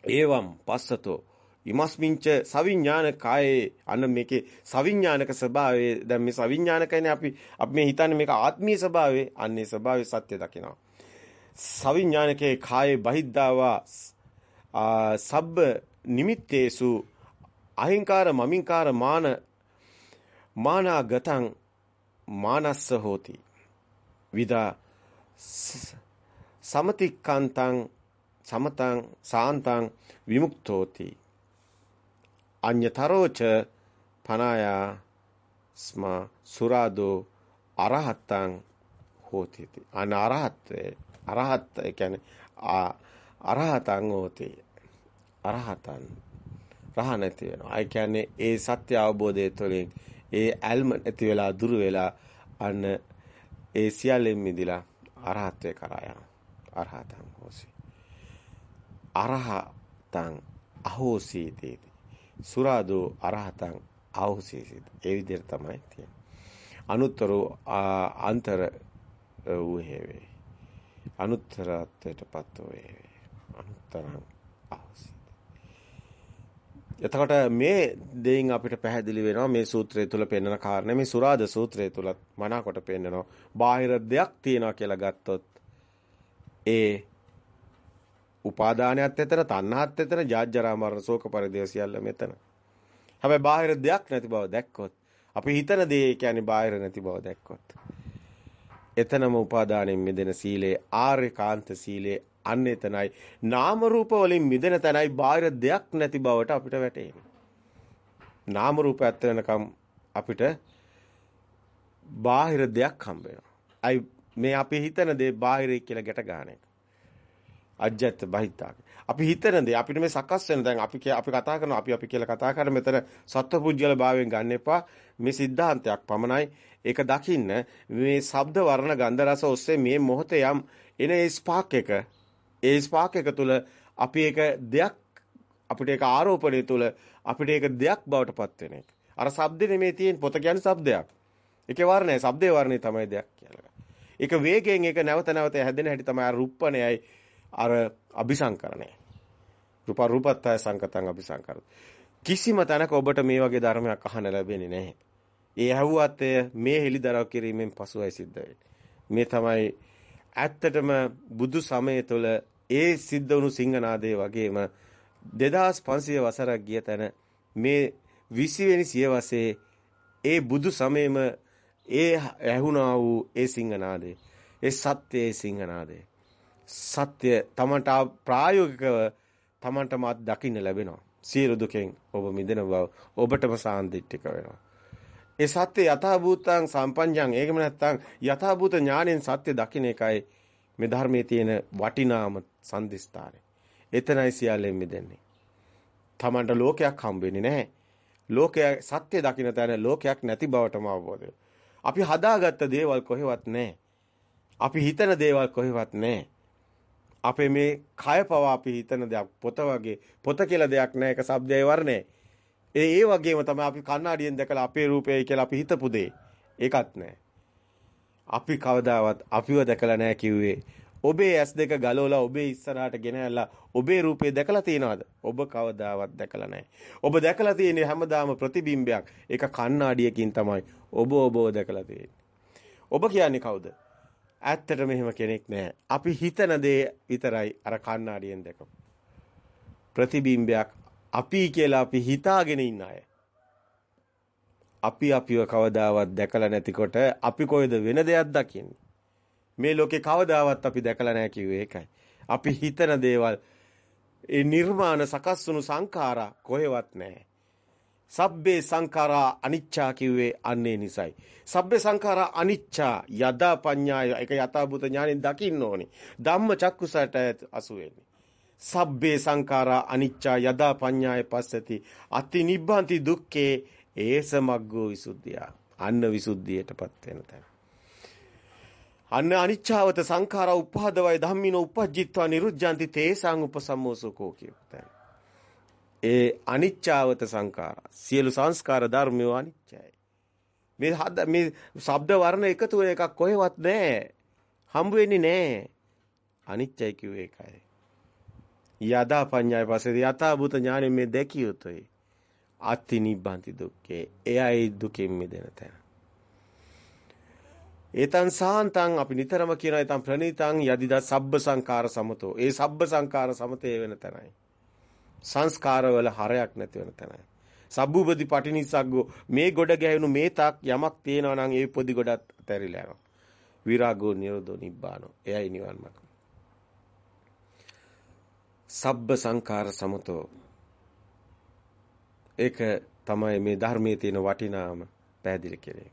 එවම් පස්සතෝ. ඉමස්මින්ච සවිඥාන කායේ අන්න මේකේ සවිඥානික ස්වභාවය. දැන් මේ සවිඥානිකයිනේ අපි අපි මේ හිතන්නේ මේක ආත්මීය ස්වභාවය. අන්නේ ස්වභාවය සත්‍ය දකිනවා. සවිඥානිකේ කායේ බහිද්දාවා සබ්බ නිමිත්තේසු අහිංකාර මමින්කාර මාන මානාගතං මානස්ස හෝති විදා සමතික්කාන්තං සමතං සාන්තං විමුක්තෝති අඤ්‍යතරෝච පනායා ස්ම සුරාදෝ අරහතං හෝති අන අරහත්වේ අරහත් ඒ කියන්නේ අරහතං හෝති අරහතන් රහ නැති වෙනවා. ඒ කියන්නේ ඒ සත්‍ය අවබෝධය තුළින් ඒ ඇල්ම නැති වෙලා දුර වෙලා අන්න ඒ සියල්ලෙන් මිදිලා අරහත්වේ කරා යනවා. අරහතං හෝසි. අරහතං අහෝසීතේති. සුරාදෝ අරහතං අහෝසීසිත. ඒ විදිහට තමයි තියෙන්නේ. අනුත්තර අන්තර වූ හේවේ. අනුත්තරත්වයටපත් වේ. අනුත්තරං අහෝසි. එතකොට මේ දෙයින් අපිට පැහැදිලි වෙනවා මේ සූත්‍රය තුල පෙන්වන කාරණේ මේ සුරාද සූත්‍රය තුල මනාකොට පෙන්වනවා බාහිර දෙයක් තියනවා කියලා ගත්තොත් ඒ උපාදානයත් එතන තණ්හාත් එතන ජාජ්ජරා මරණ ශෝක පරිදේව සියල්ල මෙතන. හැබැයි බාහිර දෙයක් නැති බව දැක්කොත් අපි හිතන දේ කියන්නේ බාහිර නැති බව දැක්කොත් එතනම උපාදානෙන් මිදෙන සීලේ ආර්යකාන්ත සීලේ අන්න එතනයි නාම රූප වලින් මිදෙන තැනයි බාහිර දෙයක් නැති බවට අපිට වැටහෙන්නේ. නාම රූප ඇත්ත වෙනකම් අපිට බාහිර දෙයක් හම්බ වෙනවා. අයි මේ අපි හිතන දේ බාහිරයි කියලා ගැට ගන්න එක. අජ්ජත් බහිතාක. අපි හිතන දේ අපිට මේ සකස් වෙන දැන් අපි අපි කතා කරනවා අපි අපි කියලා කතා කරන මෙතන සත්වපුජ්‍යල භාවයෙන් ගන්න එපා. මේ સિદ્ધාන්තයක් පමණයි. ඒක දකින්න මේ ශබ්ද වර්ණ ගන්ධ රස ඔස්සේ මේ මොහොතේ යම් එන ඒ ස්පාක් එක ඒ ස්පාක් එක තුල අපි ඒක දෙයක් අපිට ඒක ආරෝපණය තුල අපිට ඒක දෙයක් බවට පත් වෙන එක. අර ශබ්දෙ නෙමෙයි තියෙන පොත කියන්නේ ශබ්දයක්. ඒකේ වර්ණය, ශබ්දේ වර්ණය තමයි දෙයක්. ඒක වේගයෙන් ඒක නැවත නැවත හැදෙන හැටි තමයි අර රුප්පණයයි අර අபிසංකරණය. රූප රූපත්තය සංකතං අபிසංකරත. කිසිම තැනක ඔබට මේ වගේ ධර්මයක් අහන්න ලැබෙන්නේ නැහැ. ඒ ඇහුවත් මේ හෙලිදරව් කිරීමෙන් පසුයි සිද්ධ මේ තමයි ඇත්තටම බුදු සමය තුළ ඒ සිද්ධ වුණු සිංහනාදේ වගේම 2500 වසරක් ගිය තැන මේ 20 වෙනි සියවසේ ඒ බුදු සමයේම ඒ ඇහුණා වූ ඒ සිංහනාදේ ඒ සත්‍යයේ සිංහනාදේ සත්‍ය තමන්ට ප්‍රායෝගිකව තමන්ටම දකින්න ලැබෙනවා සියලු දුකෙන් ඔබ මිදෙන බව ඔබටම සාන්දිටික වෙනවා ඒ සත්‍ය යථාභූතං සම්පඤ්ඤං ඒකම නැත්තම් යථාභූත ඥාණයෙන් සත්‍ය දකින්න එකයි මේ ධර්මයේ තියෙන වටිනාම සම්දිස්ථානය. එතනයි සියල්ලෙන් මිදෙන්නේ. තමන්ට ලෝකයක් හම්බ වෙන්නේ නැහැ. ලෝකය සත්‍ය දකින්න තැන ලෝකයක් නැති බවටම අවබෝධ අපි හදාගත්ත දේවල් කොහෙවත් නැහැ. අපි හිතන දේවල් කොහෙවත් නැහැ. අපේ මේ කය පවා අපි හිතන දෙයක් පොත වගේ පොත කියලා දෙයක් නැහැ ඒක shabdaya වර්ණේ. ඒ ඒ වගේම තමයි අපි කණ්ණාඩියෙන් දැකලා අපේ රූපයයි කියලා අපි හිතපු දේ. ඒකත් නැහැ. අපි කවදාවත් අපිව දැකලා නැහැ කිව්වේ. ඔබේ ඇස් දෙක ගලවලා ඔබේ ඉස්සරහට ගෙනහැල්ලා ඔබේ රූපේ දැකලා තියනවද? ඔබ කවදාවත් දැකලා නැහැ. ඔබ දැකලා තියෙන්නේ හැමදාම ප්‍රතිබිම්බයක්. ඒක කණ්ණාඩියකින් තමයි ඔබ ඔබව දැකලා තියෙන්නේ. ඔබ කියන්නේ කවුද? ඇත්තට මෙහෙම කෙනෙක් නැහැ. අපි හිතන දේ විතරයි අර කණ්ණාඩියෙන් දැකපු. ප්‍රතිබිම්බයක් අපි කියලා අපි හිතාගෙන ඉන්න අය. අපි අපිව කවදාවත් දැකලා නැතිකොට අපි කොයිද වෙන දෙයක් දකින්නේ? මේ ලෝකේ කවදාවත් අපි දැකලා නැහැ කිව්වේ ඒකයි. අපි හිතන දේවල් ඒ නිර්මාණ සකස් වුණු සංඛාරා කොහෙවත් නැහැ. සබ්බේ සංඛාරා අනිච්චා කිව්වේ අන්නේ නිසයි. සබ්බේ සංඛාරා අනිච්චා යදා පඤ්ඤාය ඒක යථාභූත ඥාණයෙන් දකින්න ඕනි. ධම්ම චක්කුසට අසු වෙන්නේ. සබ්බේ සංඛාරා අනිච්චා යදා පඤ්ඤාය පස්සති අති නිබ්බන්ති දුක්ඛේ ඒස මග්ගෝ විසුද්ධිය අන්න විසුද්ධියටපත් වෙන තැන අන්න අනිච්චාවත සංඛාරා උපාදවය ධම්මිනෝ උපජ්ජිත්වා නිරුද්ධಂತಿ තේසං උපසම්මෝසකෝ කියපතන ඒ අනිච්චාවත සංඛාරා සියලු සංස්කාර ධර්මයෝ අනිච්චයි මේ හද මේ ශබ්ද වර්ණ එකතු වෙන එකක් කොහෙවත් නැහැ හම්බ වෙන්නේ නැහැ අනිච්චයි කිව්වේ ඒකයි යදා පඤ්ඤාය පස්සේ යථා භූත ඥානෙ මේ දැකිය යුතුයි. අත්ති නිබ්බන්ති දුක්ඛේ. එයයි දුකෙන් මිදෙන තැන. ඒතං සාන්තං අපි නිතරම කියන ඒතං ප්‍රණීතං යදිදා සබ්බ සංකාර සමතෝ. ඒ සබ්බ සංකාර සමතේ වෙන තැනයි. සංස්කාරවල හරයක් නැති වෙන තැනයි. සබ්බුපදි පටිනිසග්ගෝ මේ ගොඩ ගැහුණු මේ තාක් යමක් තියෙනවා නම් ඒ පොදි ගොඩත් අතහැරිලා යනවා. විරාගෝ නිරෝධෝ නිබ්බානෝ. එයයි නිවන් මාර්ගය. සබ්බ සංඛාර සමතෝ ඒක තමයි මේ ධර්මයේ තියෙන වටිනාම පැහැදිලි කෙරේ.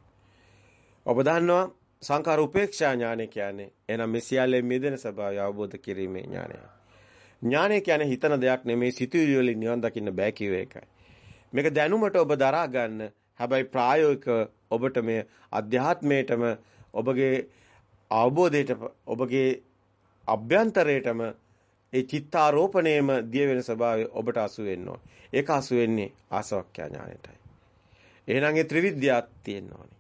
ඔබ දන්නවා සංඛාර උපේක්ෂා ඥානය කියන්නේ එනම් මේ සියල්ලෙන් මිදෙන ස්වභාවය අවබෝධ කිරීමේ ඥානය. ඥානය කියන්නේ හිතන දෙයක් නෙමේ සිතුවිලි වලින් නිවන් දකින්න බෑ කිව්ව එකයි. මේක දැනුමට ඔබ දරා ගන්න. හැබැයි ප්‍රායෝගික ඔබට මේ අධ්‍යාත්මයටම ඔබගේ අවබෝධයට ඔබගේ අභ්‍යන්තරයටම ඒ චිත්තාරෝපණයම දිය වෙන ස්වභාවය ඔබට අසු වෙන්න ඕනේ. ඒක අසු වෙන්නේ ආසවක්ඛ්‍යා ඥාණයටයි. එහෙනම් ඒ ත්‍රිවිද්‍යාවක් තියෙන්න ඕනේ.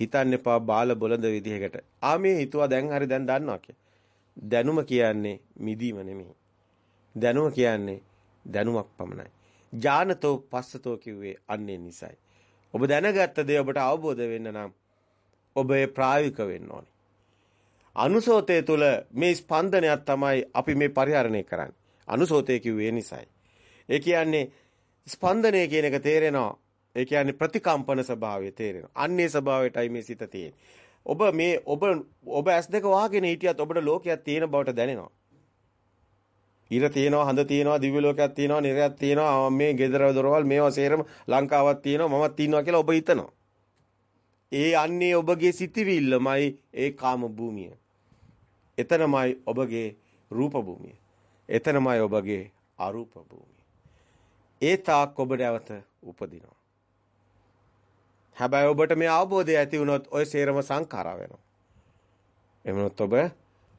හිතන්න එපා බාල බොළඳ විදිහකට. ආ මේ හිතුවා දැන් හරි දැන් දන්නවා කියලා. දැනුම කියන්නේ මිදීම නෙමෙයි. දැනුම කියන්නේ දැනුමක් පමණයි. ඥානතෝ පස්සතෝ කිව්වේ අන්නේ නිසයි. ඔබ දැනගත්ත දේ ඔබට අවබෝධ වෙන්න නම් ඔබ ඒ ප්‍රායෝගික වෙන්න ඕනේ. අනුසෝතය තුළ මේ ස්පන්දනයක් තමයි අපි මේ පරිහරණය කරන්නේ. අනුසෝතය කිව්වේ නිසයි. ඒ කියන්නේ ස්පන්දනය කියන එක තේරෙනවා. ඒ කියන්නේ ප්‍රතිකම්පන ස්වභාවය තේරෙනවා. අන්නේ ස්වභාවයටයි මේ සිත තියෙන්නේ. ඔබ මේ ඔබ ඔබ S2 වහගෙන හිටියත් ඔබට ලෝකයක් තියෙන බවට දැනෙනවා. ඉර තියෙනවා හඳ තියෙනවා දිව්‍ය ලෝකයක් තියෙනවා නිරයක් තියෙනවා මේ ගෙදර දොරවල් මේවා සේරම ලංකාවක් තියෙනවා මමත් ඉන්නවා කියලා ඔබ හිතනවා. ඒ අන්නේ ඔබගේ සිතිවිල්ලමයි ඒ කාම භූමිය. එතනමයි ඔබගේ රූප භූමිය. එතනමයි ඔබගේ අරූප භූමිය. ඒ තාක් ඔබ නැවත උපදිනවා. හැබැයි ඔබට මේ අවබෝධය ඇති වුණොත් ඔය සේරම සංඛාරා වෙනවා. එමනොත් ඔබ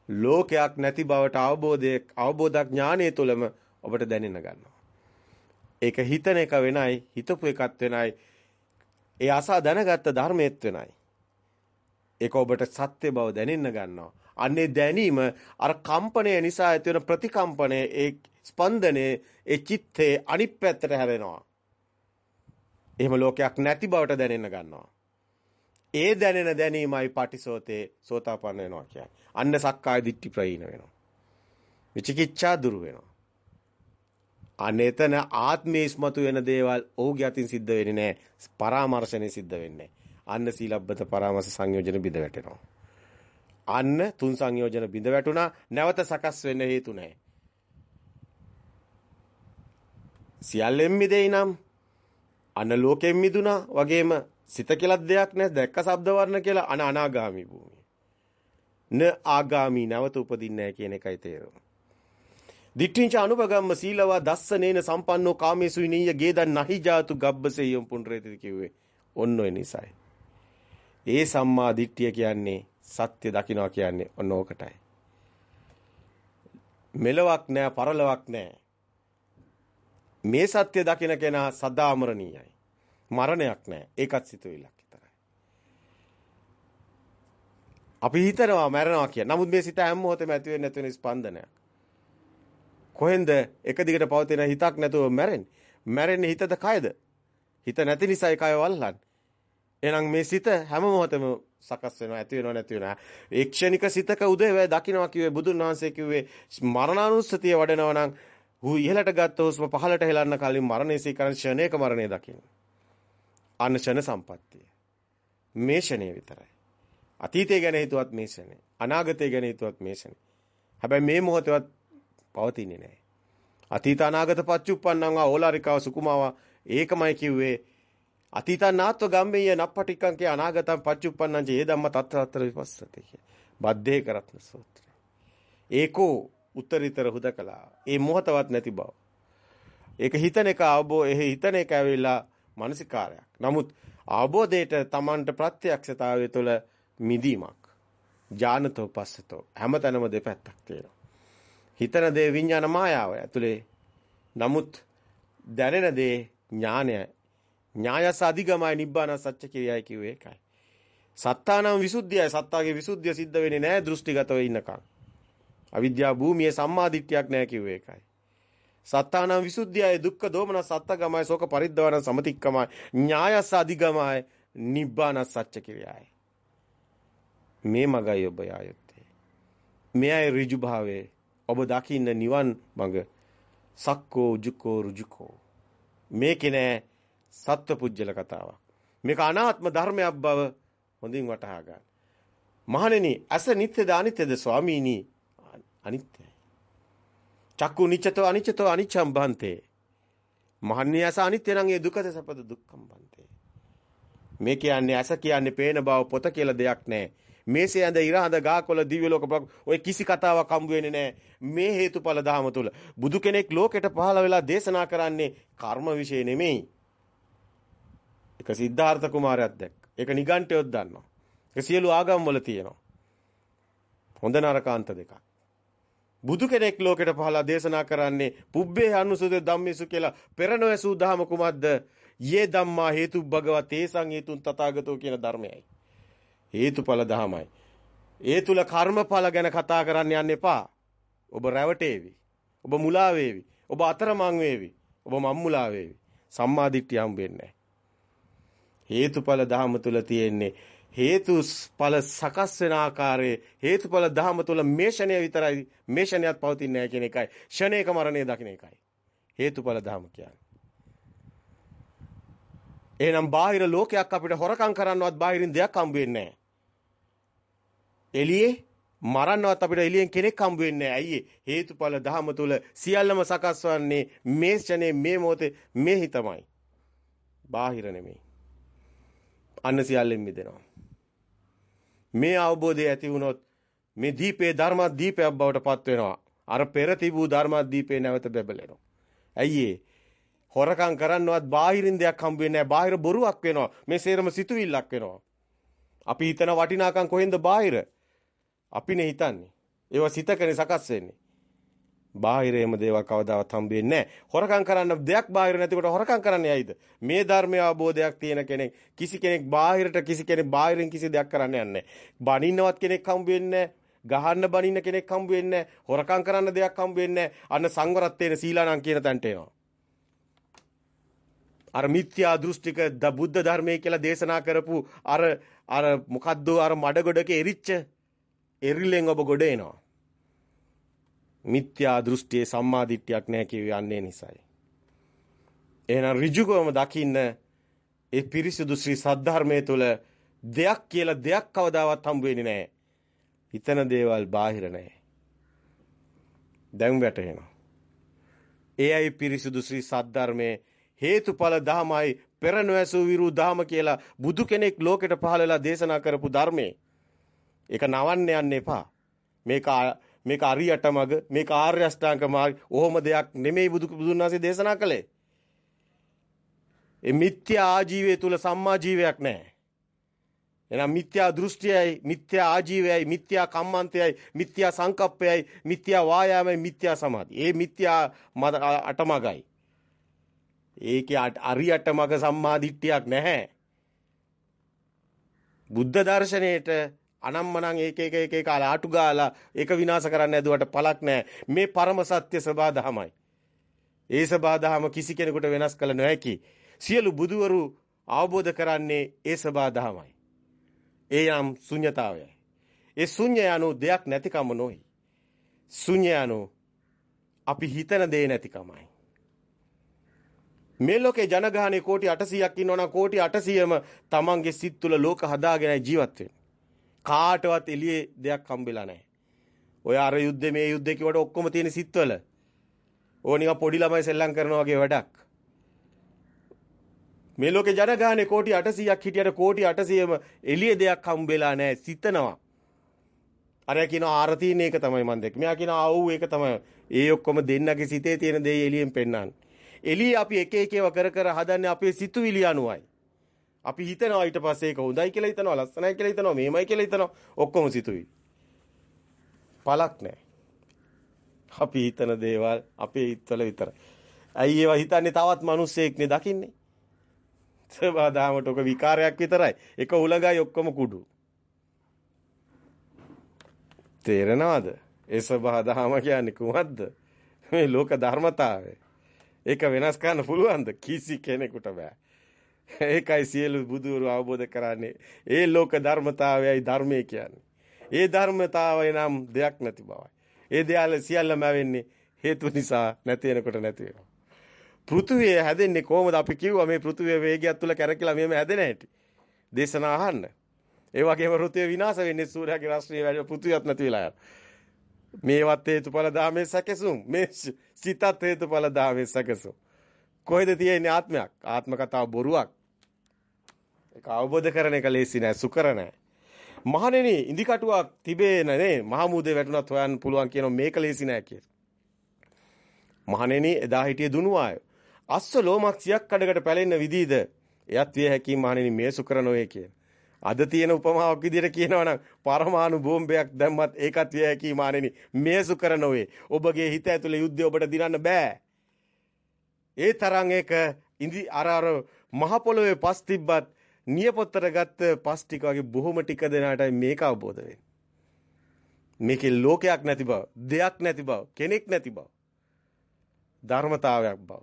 ලෝකයක් නැති බවට අවබෝධය අවබෝධ ඥානය තුළම ඔබට දැනෙන්න ගන්නවා. ඒක හිතන එක වෙනයි, හිතපු එකත් වෙනයි. ඒ අසා දැනගත්ත ධර්මයේත් වෙනයි. ඒක ඔබට සත්‍ය බව දැනෙන්න ගන්නවා. අන්නේ දැනීම අර කම්පණය නිසා ඇති වෙන ප්‍රතිකම්පණය ඒ ස්පන්දනයේ ඒ චිත්තේ අනිත් පැත්තට හැරෙනවා. එහෙම ලෝකයක් නැති බවට දැනෙන්න ගන්නවා. ඒ දැනෙන දැනීමයි පටිසෝතේ සෝතාපන්න වෙනවා කියන්නේ. අන්න සක්කාය දිට්ඨි ප්‍රහීන වෙනවා. විචිකිච්ඡා දුරු වෙනවා. අනේතන ආත්මයේ ඉස්මතු වෙන දේවල් ඔහුගේ අතින් සිද්ධ වෙන්නේ නැහැ. පරාමර්ශණය සිද්ධ වෙන්නේ. අන්න සීලබ්බත පරාමර්ශ සංයෝජන බිඳ වැටෙනවා. අන්න තුන් සංයෝජන බිඳ වැටුණා නැවත සකස් වෙන්න හේතු නැහැ. සියල්ලෙන් මිදෙයි නම් අන ලෝකෙන් මිදුණා වගේම සිත කියලා දෙයක් නැහැ දැක්ක ශබ්ද වර්ණ කියලා අන අනාගාමි භූමිය. න ආගාමි නැවත උපදින්නේ නැහැ කියන එකයි තේරුම. දිට්ඨිංච අනුපගම්ම සීලවා දස්සනේන සම්පන්නෝ කාමේසු විනීය ගේදන් නහි ජාතු ගබ්බසෙයම් පුණ්ඩරේති කිව්වේ. ඔන්න ඔය නිසයි. ඒ සම්මා දිට්ඨිය කියන්නේ සත්‍ය දකින්නවා කියන්නේ ඔන්න ඕකටයි. මෙලවක් නෑ පරලවක් නෑ. මේ සත්‍ය දකින කෙනා සදාමරණීයයි. මරණයක් නෑ. ඒකත් සිතුවිල්ලක් විතරයි. අපි හිතනවා මැරෙනවා කියන. නමුත් මේ සිත හැම මොහොතෙම ඇති වෙන්නේ නැති වෙන ස්පන්දනයක්. කොහෙන්ද එක දිගට පවතින හිතක් නැතුව මැරෙන්නේ? මැරෙන්නේ හිතද කයද? හිත නැති නිසායි කය වල්ලන්නේ. එහෙනම් මේ සිත හැම මොහොතෙම සකස් වෙනවා ඇති වෙනවා නැති වෙනවා. ඒ ක්ෂණික සිතක උදේවැය දකින්නවා කිව්වේ බුදුන් වහන්සේ කිව්වේ මරණානුස්සතිය වඩනවා නම් හු ඉහළට ගත්ත හුස්ම පහළට හෙලන්න කලින් මරණයසී කරන ක්ෂණයක මරණය දකින්න. අන්න ක්ෂණ සම්පත්තිය. මේ ක්ෂණය විතරයි. අතීතය ගැන හිතුවත් මේ ක්ෂණය. අනාගතය ගැන හිතුවත් මේ ක්ෂණය. හැබැයි මේ මොහොතේවත් පවතින්නේ නැහැ. අතීත අනාගත පච්චුප්පන්නං ඕලාරිකාව සුකුමාව ඒකමයි කිව්වේ අතීතනාත්ව ගම්මේය නප්පටික්කංකේ අනාගතං පච්චුප්පන්නං චේ ධම්ම තත්තතර විපස්සති කිය. බද්දේ කරත්න සූත්‍රය. ඒකෝ උත්තරීතර හුදකලා. ඒ මොහතවත් නැති බව. ඒක හිතන එක අවබෝ එහි හිතන එක ඇවිල්ලා මානසිකාරයක්. නමුත් අවබෝධයට Tamanට ප්‍රත්‍යක්ෂතාවය තුළ මිදීමක්. ඥානතෝ පස්සතෝ හැමතැනම දෙපැත්තක් තියෙනවා. හිතන දේ විඥාන මායාව ඇතුලේ. නමුත් දැනෙන දේ ඥානයයි ඥායස අධිගමයි නිබ්බාන සත්‍ය කියයි කිව්වේ ඒකයි. සත්තානම් විසුද්ධියයි සත්තාගේ විසුද්ධිය සිද්ධ වෙන්නේ නැහැ දෘෂ්ටිගතව ඉන්නකම්. අවිද්‍යා භූමියේ සම්මාදිට්ඨියක් නැහැ කිව්වේ ඒකයි. සත්තානම් විසුද්ධියයි දුක්ඛ දෝමන සත්තගමයි ශෝක පරිද්දවන සමතික්කමයි ඥායස අධිගමයි නිබ්බාන සත්‍ය කියයි. මේ මගයි ඔබ යායුත්තේ. මෙයයි ඍජු භාවයේ ඔබ දකින්න නිවන් මඟ සක්කෝ ජුකෝ රුජුකෝ මේකේ නෑ සත්වපුජ්‍යල කතාවක්. මේක අනාත්ම ධර්මයක් බව හොඳින් වටහා ගන්න. මහණෙනි, අස නිත්‍යද අනිත්‍යද ස්වාමීනි? අනිත්‍යයි. චක්කු නිච්චතෝ අනිච්චතෝ අනිච්ඡම් බන්තේ. මහණෙනි, අස අනිත්‍ය නම් ඒ දුකද සපද දුක්ඛම් බන්තේ. මේ කියන්නේ අස කියන්නේ පේන බව පොත කියලා දෙයක් නැහැ. මේසේ ඇඳ ඉරහඳ ගාකොළ දිව්‍ය ලෝක ඔය කිසි කතාවක් හම්බ වෙන්නේ නැහැ. මේ හේතුඵල ධහම තුල බුදු කෙනෙක් ලෝකෙට පහළ වෙලා දේශනා කරන්නේ කර්ම વિશે නෙමෙයි. ඒක සිද්ධාර්ථ කුමාරයාත් දැක්ක. ඒක නිගණ්ඨයොත් දන්නවා. ඒක සියලු ආගම් වල තියෙනවා. හොඳ නරකාන්ත දෙකක්. බුදු කෙනෙක් ලෝකෙට පහලා දේශනා කරන්නේ පුබ්බේ අනුසුද ධම්මේසු කියලා පෙරණොයසු දහම කුමක්ද? යේ ධම්මා හේතු භගවත් ඒසං හේතුන් තථාගතෝ කියන ධර්මයයි. හේතුඵල ධමයි. ඒ තුල කර්මඵල ගැන කතා කරන්න යන්න එපා. ඔබ රැවටේවි. ඔබ මුලා වේවි. ඔබ අතරමං වේවි. ඔබ මම්මුලා වේවි. සම්මා දිට්ඨිය හම්බ වෙන්නේ හේතුඵල ධහම තුල තියෙන්නේ හේතුඵල සකස් වෙන ආකාරයේ හේතුඵල ධහම තුල මේෂණය විතරයි මේෂණයක් පවතින්නේ නැහැ කියන එකයි ෂණේක මරණය දකින්න එකයි හේතුඵල ධහම කියන්නේ එහෙනම් බාහිර ලෝකයක් අපිට හොරකම් කරන්නවත් බාහිරින් දෙයක් හම්බ වෙන්නේ නැහැ එළියේ මරන්නවත් අපිට එළියෙන් කෙනෙක් හම්බ වෙන්නේ නැහැ. ඇයි හේතුඵල ධහම තුල සියල්ලම සකස් වන්නේ මේ ක්ෂණේ මේ මොහොතේ මේ හිතමයි. බාහිර නෙමෙයි. අන්න සියල්ලෙන් මිදෙනවා. මේ අවබෝධය ඇති වුණොත් මේ දීපේ ධර්ම දීපයක් බවට පත් වෙනවා. අර පෙර තිබූ ධර්ම දීපේ නැවත බබලෙනවා. ඇයි හොරකම් කරන්නවත් බාහිරින් දෙයක් හම්බ වෙන්නේ නැහැ. බාහිර බොරුවක් වෙනවා. මේ සේරම සිතුවිල්ලක් වෙනවා. අපි හිතන වටිනාකම් කොහෙන්ද බාහිර? අපිනේ හිතන්නේ. ඒවා සිතකනේ සකස් වෙන්නේ. බාහිරේම දේවල් කවදාවත් හම්බෙන්නේ නැහැ. හොරකම් කරන්න දෙයක් බාහිර නැතිකොට හොරකම් කරන්න යයිද? මේ ධර්මයේ අවබෝධයක් තියෙන කෙනෙක් කිසි කෙනෙක් බාහිරට කිසි කෙනෙක් බාහිරින් කිසි දෙයක් කරන්න යන්නේ බනින්නවත් කෙනෙක් හම්බ වෙන්නේ ගහන්න බනින්න කෙනෙක් හම්බ වෙන්නේ හොරකම් කරන්න දෙයක් හම්බ වෙන්නේ අන්න සංවරත්වයේ සීලානම් කියන තැනට එනවා. අර මිත්‍යා දෘෂ්ටික බුද්ධ ධර්මයේ කියලා දේශනා කරපු අර අර මොකද්ද අර මඩගොඩක එරිච්ච එරිලෙන් ඔබ ගොඩ එනවා. මිත්‍යා දෘෂ්ටියේ සම්මා දිට්ඨියක් නැහැ කියු යන්නේ නිසායි. එහෙනම් ඍජුකවම දකින්න ඒ පිරිසුදු ශ්‍රී සද්ධර්මයේ තුල දෙයක් කියලා දෙයක් කවදාවත් හම්බ වෙන්නේ නැහැ. හිතන දේවල් බාහිර නැහැ. දැන් වැටහෙනවා. එයයි පිරිසුදු ශ්‍රී සද්ධර්මයේ හේතුඵල ධමයි පෙර නොඇසූ විරු ධම කියලා බුදු කෙනෙක් ලෝකෙට පහළ වෙලා දේශනා කරපු ධර්මයේ ඒක නවන්න යන්න එපා. මේක මේක අරියට මග මේක ආර්ය අෂ්ටාංග මාර්ග ඔහොම දෙයක් නෙමෙයි බුදු බුදුන් වහන්සේ දේශනා කළේ. ඒ මිත්‍යා ආජීවය තුල සම්මා ජීවයක් නැහැ. එහෙනම් මිත්‍යා දෘෂ්ටියයි මිත්‍යා ආජීවයයි මිත්‍යා කම්මන්තයයි මිත්‍යා සංකප්පයයි මිත්‍යා වායාමයි මිත්‍යා සමාධි. ඒ මිත්‍යා අටමගයි. ඒකේ අරියට මග සම්මා දිට්ඨියක් නැහැ. බුද්ධ දර්ශනයේට අනම්මනම් ඒක එක එක එක ආටු ගාලා ඒක විනාශ කරන්න ඇදුවට පළක් නැහැ. මේ පරම සත්‍ය සබාධමයි. ඒ සබාධම කිසි කෙනෙකුට වෙනස් කළ නොහැකි. සියලු බුදුවරු අවබෝධ කරන්නේ ඒ සබාධමයි. ඒ යම් ශුන්්‍යතාවයයි. ඒ ශුන්‍ය යනු දෙයක් නැතිකම නොයි. ශුන්‍ය යනු අපි හිතන දේ නැතිකමයි. මේ ලෝකේ ජනගහනේ කෝටි 800ක් ඉන්නවනම් කෝටි 800ම තමන්ගේ සිත් තුළ ලෝක හදාගෙන ජීවත් වෙනවා. කාටවත් එළියේ දෙයක් හම්බෙලා නැහැ. ඔය අර යුද්ධේ මේ යුද්ධේ කිව්වට ඔක්කොම තියෙන සිත්වල. ඕ නිකන් පොඩි ළමයි සෙල්ලම් කරනවා වගේ වැඩක්. මේ ලෝකේ ජනගහනේ කෝටි 800ක් හිටියට කෝටි 800ම එළියේ දෙයක් හම්බෙලා නැහැ සිතනවා. අර කියන ආරතීන එක තමයි මම දැක්කේ. මෙයා කියන ආව් ඒක තමයි. ඒ ඔක්කොම දෙන්නගේ සිතේ තියෙන දේ එළියෙන් පෙන්වන්නේ. එළියේ අපි එක එක ඒවා කර කර හදන්නේ අපේ සිතුවිලි අනුවයි. අපි හිතනවා ඊට පස්සේ ඒක හොඳයි කියලා හිතනවා ලස්සනයි කියලා හිතනවා මේමයි කියලා හිතනවා ඔක්කොම සිතුයි. පළක් නැහැ. අපි හිතන දේවල් අපේ හිතවල විතරයි. ඇයි ඒවා හිතන්නේ තවත් මිනිස්සෙක්නේ දකින්නේ? සබදාමට ඔක විකාරයක් විතරයි. එක උලගයි ඔක්කොම කුඩු. තේරෙනවද? ඒ සබදාම කියන්නේ කුමක්ද? මේ ලෝක ධර්මතාවය. ඒක වෙනස් කරන්න පුළුවන්ද? කිසි කෙනෙකුට බෑ. ඒකයි සියලු බුදුරු අවබෝධ කරන්නේ. ඒ ලෝක ධර්මතාවයයි ධර්මයේ කියන්නේ. ඒ ධර්මතාවය නම් දෙයක් නැති බවයි. ඒ දෙයල් සියල්ලම වෙන්නේ හේතු නිසා නැති වෙනකොට නැති වෙනවා. පෘථුවිය හැදෙන්නේ කොහොමද අපි කිව්වා මේ පෘථුවිය වේගයක් තුල කැරකිලා මෙහෙම හැදෙන හැටි. දේශනා අහන්න. ඒ වගේම ෘතුවේ විනාශ වෙන්නේ සූර්යාගේ රාශිය වැඩි පෘථුවියක් නැති වෙලා යනවා. මේවත් හේතුඵල ධාමේ සැකසුම් මේ සිතත් හේතුඵල ධාමේ සැකසුම් කොහෙද තියෙන්නේ ආත්මයක් ආත්ම කතාව බොරුවක් ඒක අවබෝධ කරන එක ලේසි නෑ සුකර නෑ. මහණෙනි ඉදි කටුවක් තිබේ නේ මහමුදේ වැටුණත් හොයන්න පුළුවන් කියන මේක ලේසි නෑ කියලා. මහණෙනි එදා හිටියේ දුනුවාය. අස්ස ලෝමක් සියක් කඩකට පැලෙන්න විදිහද එයත් විය හැකි මහණෙනි මේ සුකර නොවේ කියන. අද තියෙන උපමාවක් විදිහට කියනවනම් පරමාණු බෝම්බයක් දැම්මත් ඒකත් විය හැකි මහණෙනි මේ සුකර නොවේ. ඔබගේ හිත ඇතුලේ යුද්ධය ඔබට දිනන්න බෑ. ඒ තරම් ඒක ඉඳි අර අර මහ පොළොවේ පස් තිබ්බත් නියපොත්තට ගත්ත පස් ටික වගේ බොහොම ටික දෙනාටයි මේක අවබෝධ වෙන්නේ. මේකේ ලෝකයක් නැති බව, දෙයක් නැති බව, කෙනෙක් නැති බව. ධර්මතාවයක් බව.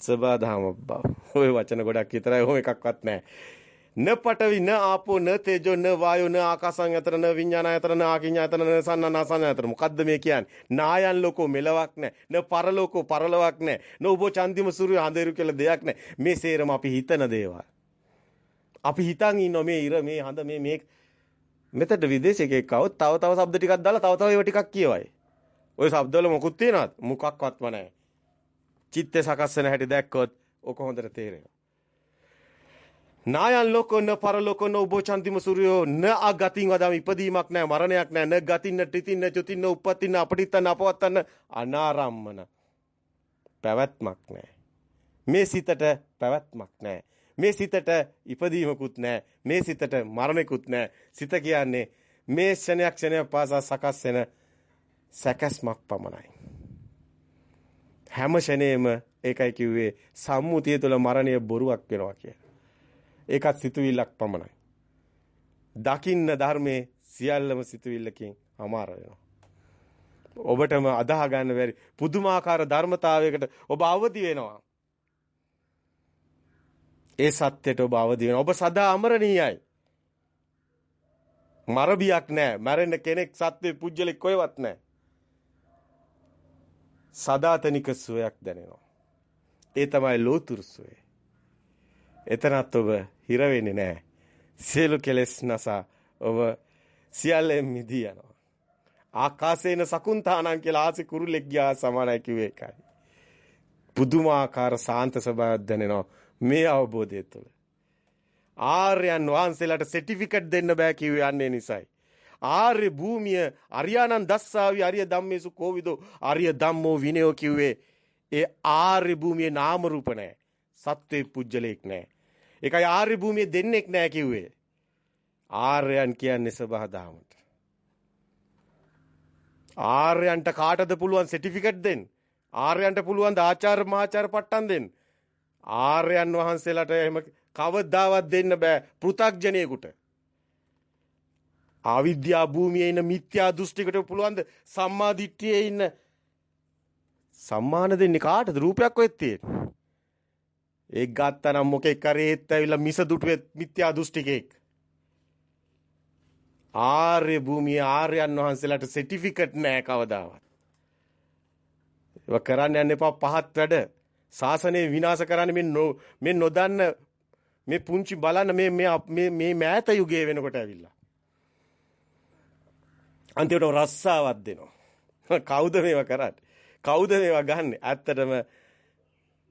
සබාධම බව. ওই වචන ගොඩක් විතරයි ඕම එකක්වත් නැහැ. න පටවි න ආපෝ න තේජෝ න වායෝ න ආකාසං යතර න විඤ්ඤාණ යතර න ආකිඤ්ඤ යතර න සන්නා නසන යතර මොකද්ද මේ කියන්නේ නායන් ලෝකෝ මෙලවක් නැ න පරලෝකෝ පරලවක් නැ නෝබෝ චන්දිම සූර්ය හඳේරු කියලා දෙයක් නැ මේ සේරම අපි හිතන දේවල්. අපි හිතන් ඉන්නෝ මේ ඉර මේ හඳ මේ මේ මෙතන විදේශයකෙක් આવොත් තව තව શબ્ද ටිකක් දාලා තව තව ඒවා ටිකක් කියවයි. ওই શબ્දවල මොකුත් තියනවද? මොකක්වත්ම නැහැ. චිත්තේ සකස් වෙන හැටි දැක්කොත් ඔක හොඳට තේරෙනවා. නායන් ලෝකෝ න පරලෝකෝ න උබෝ චන්තිම සූර්යෝ න අගතින් වදම ඉපදීමක් නැහැ මරණයක් නැහැ න ගතින්න ටිතින්න චුතින්න උප්පත්තින්න අපටිත්තන්න අපවත්තන්න අනාරම්මන. පැවැත්මක් නැහැ මේ සිතට පැවැත්මක් නැහැ මේ සිතට ඉපදීමකුත් නැහැ මේ සිතට මරණයකුත් නැහැ සිත කියන්නේ මේ ක්ෂණයක් ක්ෂණයක් පාසා සකස් වෙන සැකස්මක් පමණයි. හැම ෂණේම ඒකයි කිව්වේ සම්මුතිය තුළ මරණය බොරුවක් වෙනවා කියලා. ඒකත් සිතුවිල්ලක් පමණයි. දකින්න ධර්මයේ සියල්ලම සිතුවිල්ලකින් අමාර වෙනවා. ඔබටම අදාහ ගන්න බැරි පුදුමාකාර ධර්මතාවයකට ඔබ අවදි වෙනවා. ඒ සත්‍යයට ඔබ අවදි වෙනවා. ඔබ සදා අමරණීයයි. මරබියක් නැහැ. මැරෙන්න කෙනෙක් සත්‍ය පුජ්‍යලෙක් කොහෙවත් නැහැ. සදාතනික සුවයක් දැනෙනවා. ඒ තමයි ලෝතුරු සුවය. එතනත් ඔබ හිර වෙන්නේ නැහැ. සියලු කෙලෙස් නසා ඔබ සියල්ලෙන් මිදී යනවා. ආකාශේන සකුන්තානං කියලා ආසි කුරුල්ලෙක් ගියා සමානයි කිව්වේ ඒකයි. පුදුමාකාර සාන්ත ස්වභාවයක් දැනෙනවා මේ අවබෝධය තුළ. ආර්යයන් වහන්සේලාට සර්ටිෆිකට් දෙන්න බෑ කිව්වේ යන්නේ නිසයි. ආර්ය භූමිය අරියානන් දස්සාවි අරිය ධම්මේසු කෝවිදෝ අරිය ධම්මෝ විනයෝ කිව්වේ ඒ ආර්ය භූමියේ නාම රූප නැහැ. සත්වේ පුජ්‍යලයක් නැහැ. ඒකයි ආර්ය භූමියේ දෙන්නෙක් නෑ කිව්වේ. ආර්යයන් කියන්නේ සබහාදාමට. ආර්යයන්ට කාටද පුළුවන් සර්ටිෆිකට් දෙන්න? ආර්යයන්ට පුළුවන් ද ආචාර මහාචාර පට්ටම් දෙන්න? ආර්යයන් වහන්සේලාට එහෙම කවදාවත් දෙන්න බෑ පෘ탁ජනයෙකුට. ආවිද්‍යා භූමියේ ඉන්න මිත්‍යා දෘෂ්ටිකට පුළුවන් ද සම්මා දිට්ඨියේ ඉන්න සම්මාන දෙන්නේ කාටද රූපයක් ඔයත් තියෙන්නේ ඒක ගත්තනම් මොකෙක් කරේ ඒත් ඇවිල්ලා මිස දුටුවේ මිත්‍යා දෘෂ්ටිකෙක්. ආර්ය භූමියේ ආර්යයන් වහන්සේලාට සර්ටිෆිකට් නැහැ කවදාවත්. ඒක කරන්න යන්න එපා පහත් වැඩ. ශාසනය විනාශ කරන්න මේ මේ නොදන්න මේ පුංචි බලන්න මේ මේ මේ මෑත යුගයේ වෙනකොට ඇවිල්ලා. අන්තිමට රස්සාවක් දෙනවා. කවුද මේවා කරන්නේ? කවුද මේවා ගන්නෙ? ඇත්තටම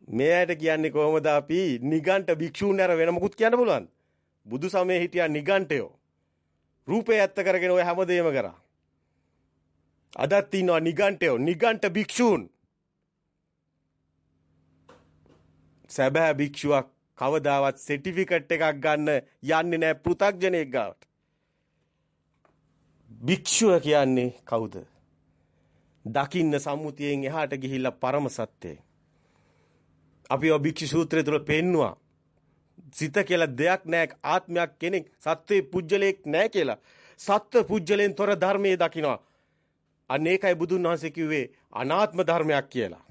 මේ ඇයට කියන්නේ කොහොමද අපි නිගණ්ඨ භික්ෂූන් අර වෙන මොකුත් කියන්න පුළුවන්ද? බුදු සමයේ හිටියා නිගණ්ඨයෝ. රූපේ ඇත්ත කරගෙන ඔය හැමදේම කරා. අදත් ඉන්නවා නිගණ්ඨයෝ නිගණ්ඨ භික්ෂූන්. සැබෑ භික්ෂුවක් කවදාවත් සර්ටිෆිකට් එකක් ගන්න යන්නේ නැහැ පෘථග්ජනෙක් ගාවට. භික්ෂුව කියන්නේ කවුද? දකින්න සම්මුතියෙන් එහාට ගිහිල්ලා පරම සත්‍යය. අපි ඔය භික්ෂු සූත්‍රය තුල පෙන්නවා. සිත කියලා දෙයක් නැහැ ආත්මයක් කෙනෙක් සත්වේ පුජ්‍යලයක් නැහැ කියලා. සත්ව පුජ්‍යලෙන් තොර ධර්මයේ දකිනවා. අන්න ඒකයි බුදුන් වහන්සේ කිව්වේ අනාත්ම ධර්මයක් කියලා.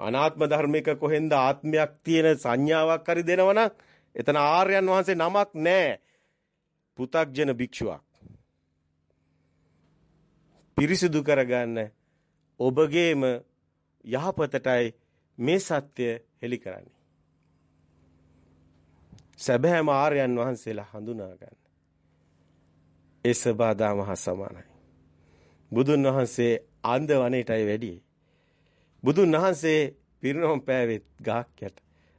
අනාත්ම ධර්මික කොහෙන්ද ආත්මයක් තියෙන සංඥාවක් හරි දෙනවනම් එතන ආර්යයන් වහන්සේ නමක් නැහැ. පෘ탁ජන භික්ෂුවක්. පිරිසිදු කරගන්න ඔබගේම යහපතටයි මේ සත්‍ය හෙලි කරන්නේ. සැබෑම ආර්යයන් වහන්සේලා හඳුනා ගන්න. ඒ සබාදා මහ සමානයි. බුදුන් වහන්සේ ආන්ද වනයේටයි වැඩි. බුදුන් වහන්සේ පිරිනොම් පෑවෙත් ගහක් යට.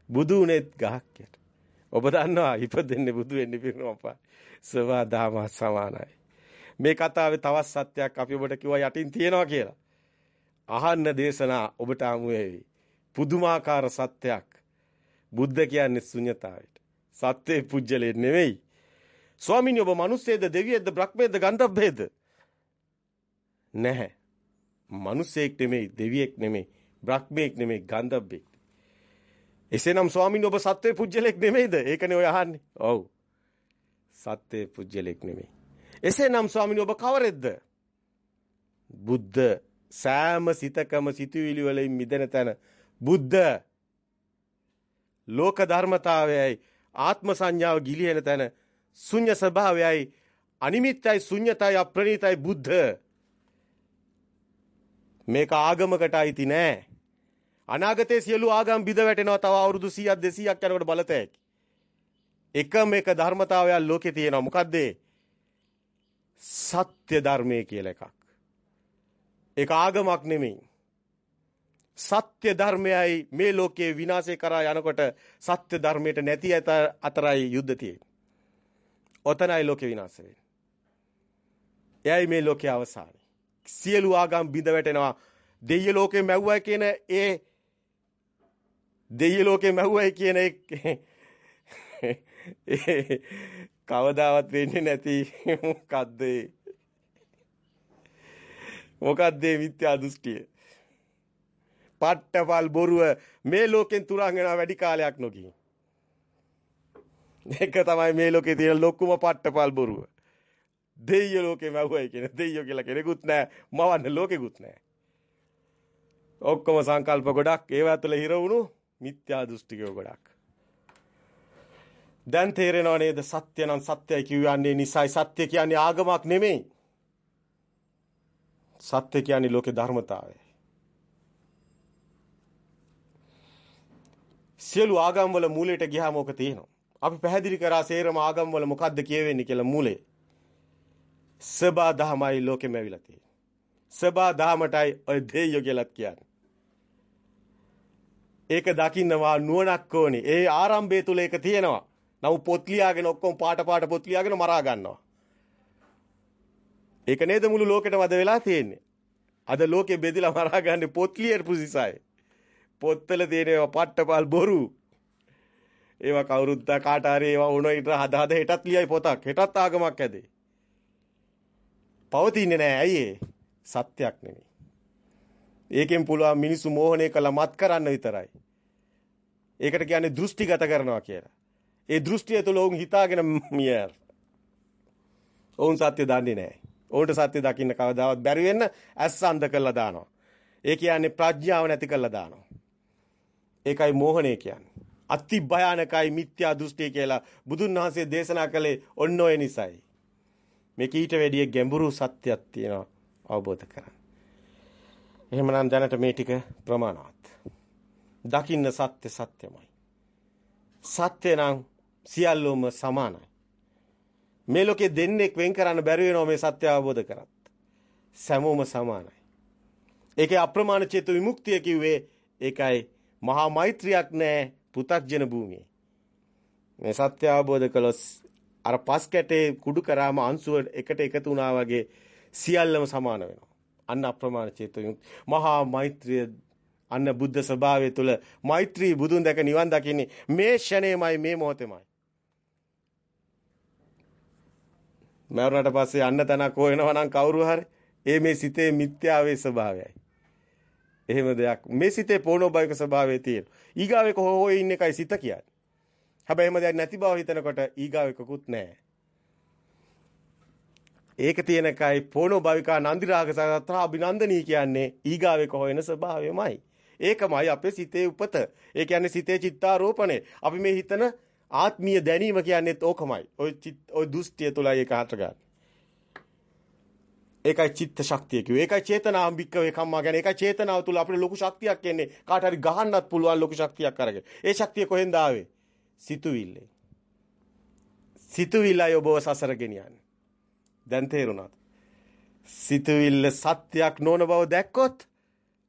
බුදු උනේත් ගහක් යට. ඔබ දන්නවා ඉපදෙන්නේ බුදු වෙන්නේ පිරිනොම් පා. සබාදා මහ සමානයි. මේ කතාවේ තවත් සත්‍යයක් අපි ඔබට කිව්වා යටින් තියෙනවා කියලා. අහන්න දේශනා ඔබට අමු වේවි. පුදුමාකාර සත්‍යයක්. බුද්ධ කියන්නේ ශුන්‍යතාවයට. සත්‍යේ පුජ්‍යලේ නෙවෙයි. ස්වාමීනි ඔබ මිනිස්සේද දෙවියෙක්ද බ්‍රහ්මයේද ගන්ධබ්බේද? නැහැ. මිනිසෙක් නෙමෙයි, දෙවියෙක් නෙමෙයි, බ්‍රහ්මයෙක් නෙමෙයි, ගන්ධබ්බෙක්. එසේනම් ස්වාමීනි ඔබ සත්‍යේ පුජ්‍යලෙක් නෙමෙයිද? ඒකනේ ඔය අහන්නේ. ඔව්. සත්‍යේ පුජ්‍යලෙක් නෙමෙයි. එසේනම් ස්වාමීනි ඔබ කවරෙක්ද? බුද්ධ සෑම සිතකම සිතුවිලි වලින් මිදෙන තැන බුද්ධ ලෝක ධර්මතාවයයි ආත්ම සංඥාව ගිලිහෙන තැන ශුන්‍ය ස්වභාවයයි අනිමිත්තයි ශුන්‍යතයි අප්‍රණීතයි බුද්ධ. මේක ආගමකට අයිති නෑ. අනාගතයේ සියලු ආගම් බිඳ වැටෙනවා තව අවුරුදු 100ක් 200ක් යනකොට බලතැයි එකම එක ධර්මතාවයක් ලෝකේ තියෙනවා. මොකද්ද සත්‍ය ධර්මයේ කියලා එකක්. ඒක ආගමක් නෙමෙයි. සත්‍ය ධර්මයයි මේ ලෝකයේ විනාශය කරා යනකොට සත්‍ය ධර්මයට නැති අතරයි යුද්ධ තියෙන්නේ. ඔතනයි ලෝකේ විනාශ වෙන්නේ. එයයි මේ ලෝකයේ අවසානය. සියලු ආගම් බිඳ වැටෙනවා. දෙය ලෝකේ මැව්වයි කියන ඒ දෙය ලෝකේ මැව්වයි කියන කවදාවත් වෙන්නේ නැති මොකද්ද මොකද්ද මිත්‍යා දෘෂ්ටිය පට්ටපල් බොරුව මේ ලෝකෙන් තුරන් වෙනවා වැඩි කාලයක් නොගින්. ඒක තමයි මේ ලෝකේ තියෙන ලොකුම පට්ටපල් බොරුව. දෙයිය ලෝකේ මැව්වයි කියන දෙයියෝ කියලා කෙනෙකුත් නැහැ. මවන්න ලෝකෙකුත් නැහැ. ඔක්කොම සංකල්ප ගොඩක් ඒවා තුළ හිර වුණු මිත්‍යා දෘෂ්ටිකයෝ ගොඩක්. දැන් තේරෙනව නේද සත්‍ය නම් සත්‍යයි කියවන්නේ නිසයි සත්‍ය කියන්නේ ආගමක් නෙමෙයි. සත්‍ය කියන්නේ ලෝකේ ධර්මතාවය. සියලු ආගම් වල මූලයට ගියාම ඕක තියෙනවා. අපි පැහැදිලි කරා සේරම ආගම් වල මොකද්ද කියවෙන්නේ කියලා මූලේ. සබා දහමයි ලෝකෙම ඇවිල්ලා තියෙන්නේ. සබා දහමටයි ඔය දෙයියෝ කියලාත් කියන්නේ. ඒක දකින්නවා නුවණක් ඕනේ. ඒ ආරම්භය තුල ඒක තියෙනවා. නමුත් පොත් ලියාගෙන ඔක්කොම පාට පාට පොත් ලියාගෙන මරා ගන්නවා. ඒක නේද මුළු ලෝකෙටම අද වෙලා තියෙන්නේ. අද ලෝකෙ බෙදිලා මරා ගන්නේ පොත් ලියපු සිසයි. පොත්වල තියෙන පට්ටපල් බොරු. ඒවා කවුරුත් කාට හරි ඒවා උණ ඉත හද හද හෙටත් ලියයි පොතක්. හෙටත් ආගමක් ඇදේ. පවතින්නේ නැහැ ඇයි ඒ? සත්‍යක් නෙමෙයි. ඒකෙන් පුළුවන් මිනිස්සු මෝහණය කළා මත් කරන්න විතරයි. ඒකට කියන්නේ දෘෂ්ටිගත කරනවා කියලා. ඒ දෘෂ්ටිය තුළ ඔවුන් හිතාගෙන මියර්. ඔවුන් සත්‍ය දන්නේ නැහැ. ඔවුන්ට සත්‍ය දකින්න කවදාවත් බැරි වෙන්න ඇස් අන්ධ කරලා දානවා. ඒ කියන්නේ ප්‍රඥාව නැති කරලා දානවා. ඒකයි මෝහණය කියන්නේ. අති භයානකයි මිත්‍යා දෘෂ්ටි කියලා බුදුන් වහන්සේ දේශනා කළේ ඔන්න ඔය නිසයි. මේක ඊට වැඩිය ගැඹුරු සත්‍යයක් තියෙනවා අවබෝධ කරගන්න. එහෙමනම් දැනට මේ ටික ප්‍රමාණවත්. දකින්න සත්‍ය සත්‍යමයි. සත්‍ය නම් සියල්ලම සමානයි. මේ ලෝකේ දෙන්නෙක් වෙන් කරන්න බැරි වෙනවා මේ සත්‍ය අවබෝධ කරත්. සැමෝම සමානයි. ඒකේ අප්‍රමාණ චේතු විමුක්තිය කිව්වේ ඒකයි මහා මෛත්‍රියක් නැහැ පු탁ජන භූමියේ. මේ සත්‍ය අවබෝධ කළොත් අර පස් කැටේ කුඩු කරාම අංශුව එකට එකතු වුණා වගේ සියල්ලම සමාන වෙනවා. අන්න අප්‍රමාණ චේතෝ මහා මෛත්‍රිය අන්න බුද්ධ ස්වභාවය තුළ මෛත්‍රී බුදුන් දැක නිවන් දකින්නේ මේ ෂණේමයි මේ මොහොතේමයි. මරණට පස්සේ අන්න තැනක් හොයනවා නම් කවුරු හරි ඒ මේ සිතේ මිත්‍යාවේ ස්වභාවයයි. එහෙම දෙයක් මේ සිතේ පොණෝබයික ස්වභාවය තියෙන. ඊගාවෙක හොය ඉන්න එකයි සිත කියන්නේ. හැබැයි එහෙම දෙයක් නැති බව හිතනකොට ඊගාවෙකකුත් නැහැ. ඒක තියෙන එකයි පොණෝබයිකා නන්දිරාග සත්‍ර අභිනන්දනී කියන්නේ ඊගාවෙක හොයන ස්වභාවයමයි. ඒකමයි අපේ සිතේ උපත. ඒ කියන්නේ සිතේ චිත්තාරෝපණය. අපි මේ හිතන ආත්මීය දැනීම කියන්නේත් ඕකමයි. ওই ওই දුස්තිය තුලයි ඒක හටගන්නේ. ඒකයි චිත්ත ශක්තිය කිව්වේ. ඒකයි චේතනාම් බික්කවේ කම්මා කියන්නේ. ඒකයි චේතනාව තුල අපිට ලොකු ශක්තියක් එන්නේ. කාට හරි ගහන්නත් පුළුවන් ලොකු ශක්තියක් අරගෙන. ඒ ශක්තිය කොහෙන්ද ආවේ? සිතුවිල්ලේ. සිතුවිල්ලයි ඔබව සසර ගෙනියන්නේ. දැන් තේරුණාද? සිතුවිල්ල සත්‍යයක් නොවන බව දැක්කොත්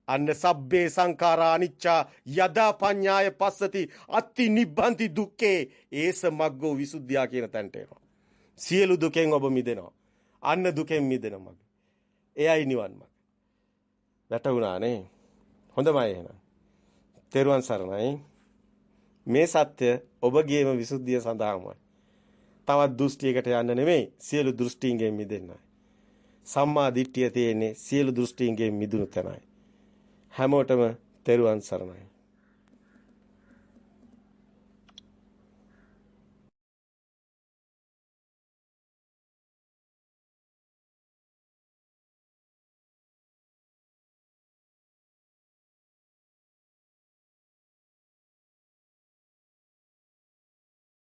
අන්න සබ්බේ සංඛාරා අනිච්චා යදා පඤ්ඤාය පස්සති අත්ති නිබ්බන්ති දුක්ඛේ ඒස මග්ගෝ විසුද්ධියා කියන තැනට එනවා. සියලු දුකෙන් ඔබ මිදෙනවා. අන්න දුකෙන් මිදෙන මග. එයයි නිවන් මග. වැටුණා නේ. හොඳමයි එහෙනම්. තෙරුවන් සරණයි. මේ සත්‍ය ඔබගේම විසුද්ධිය සඳහාමයි. තවත් දෘෂ්ටියකට යන්න නෙමෙයි සියලු දෘෂ්ටීන්ගෙන් මිදෙන්නයි. සම්මා දිට්ඨිය තියෙන්නේ සියලු දෘෂ්ටීන්ගෙන් මිදුණු තැනයි. හැමෝටම තෙරුවන් සරණයි.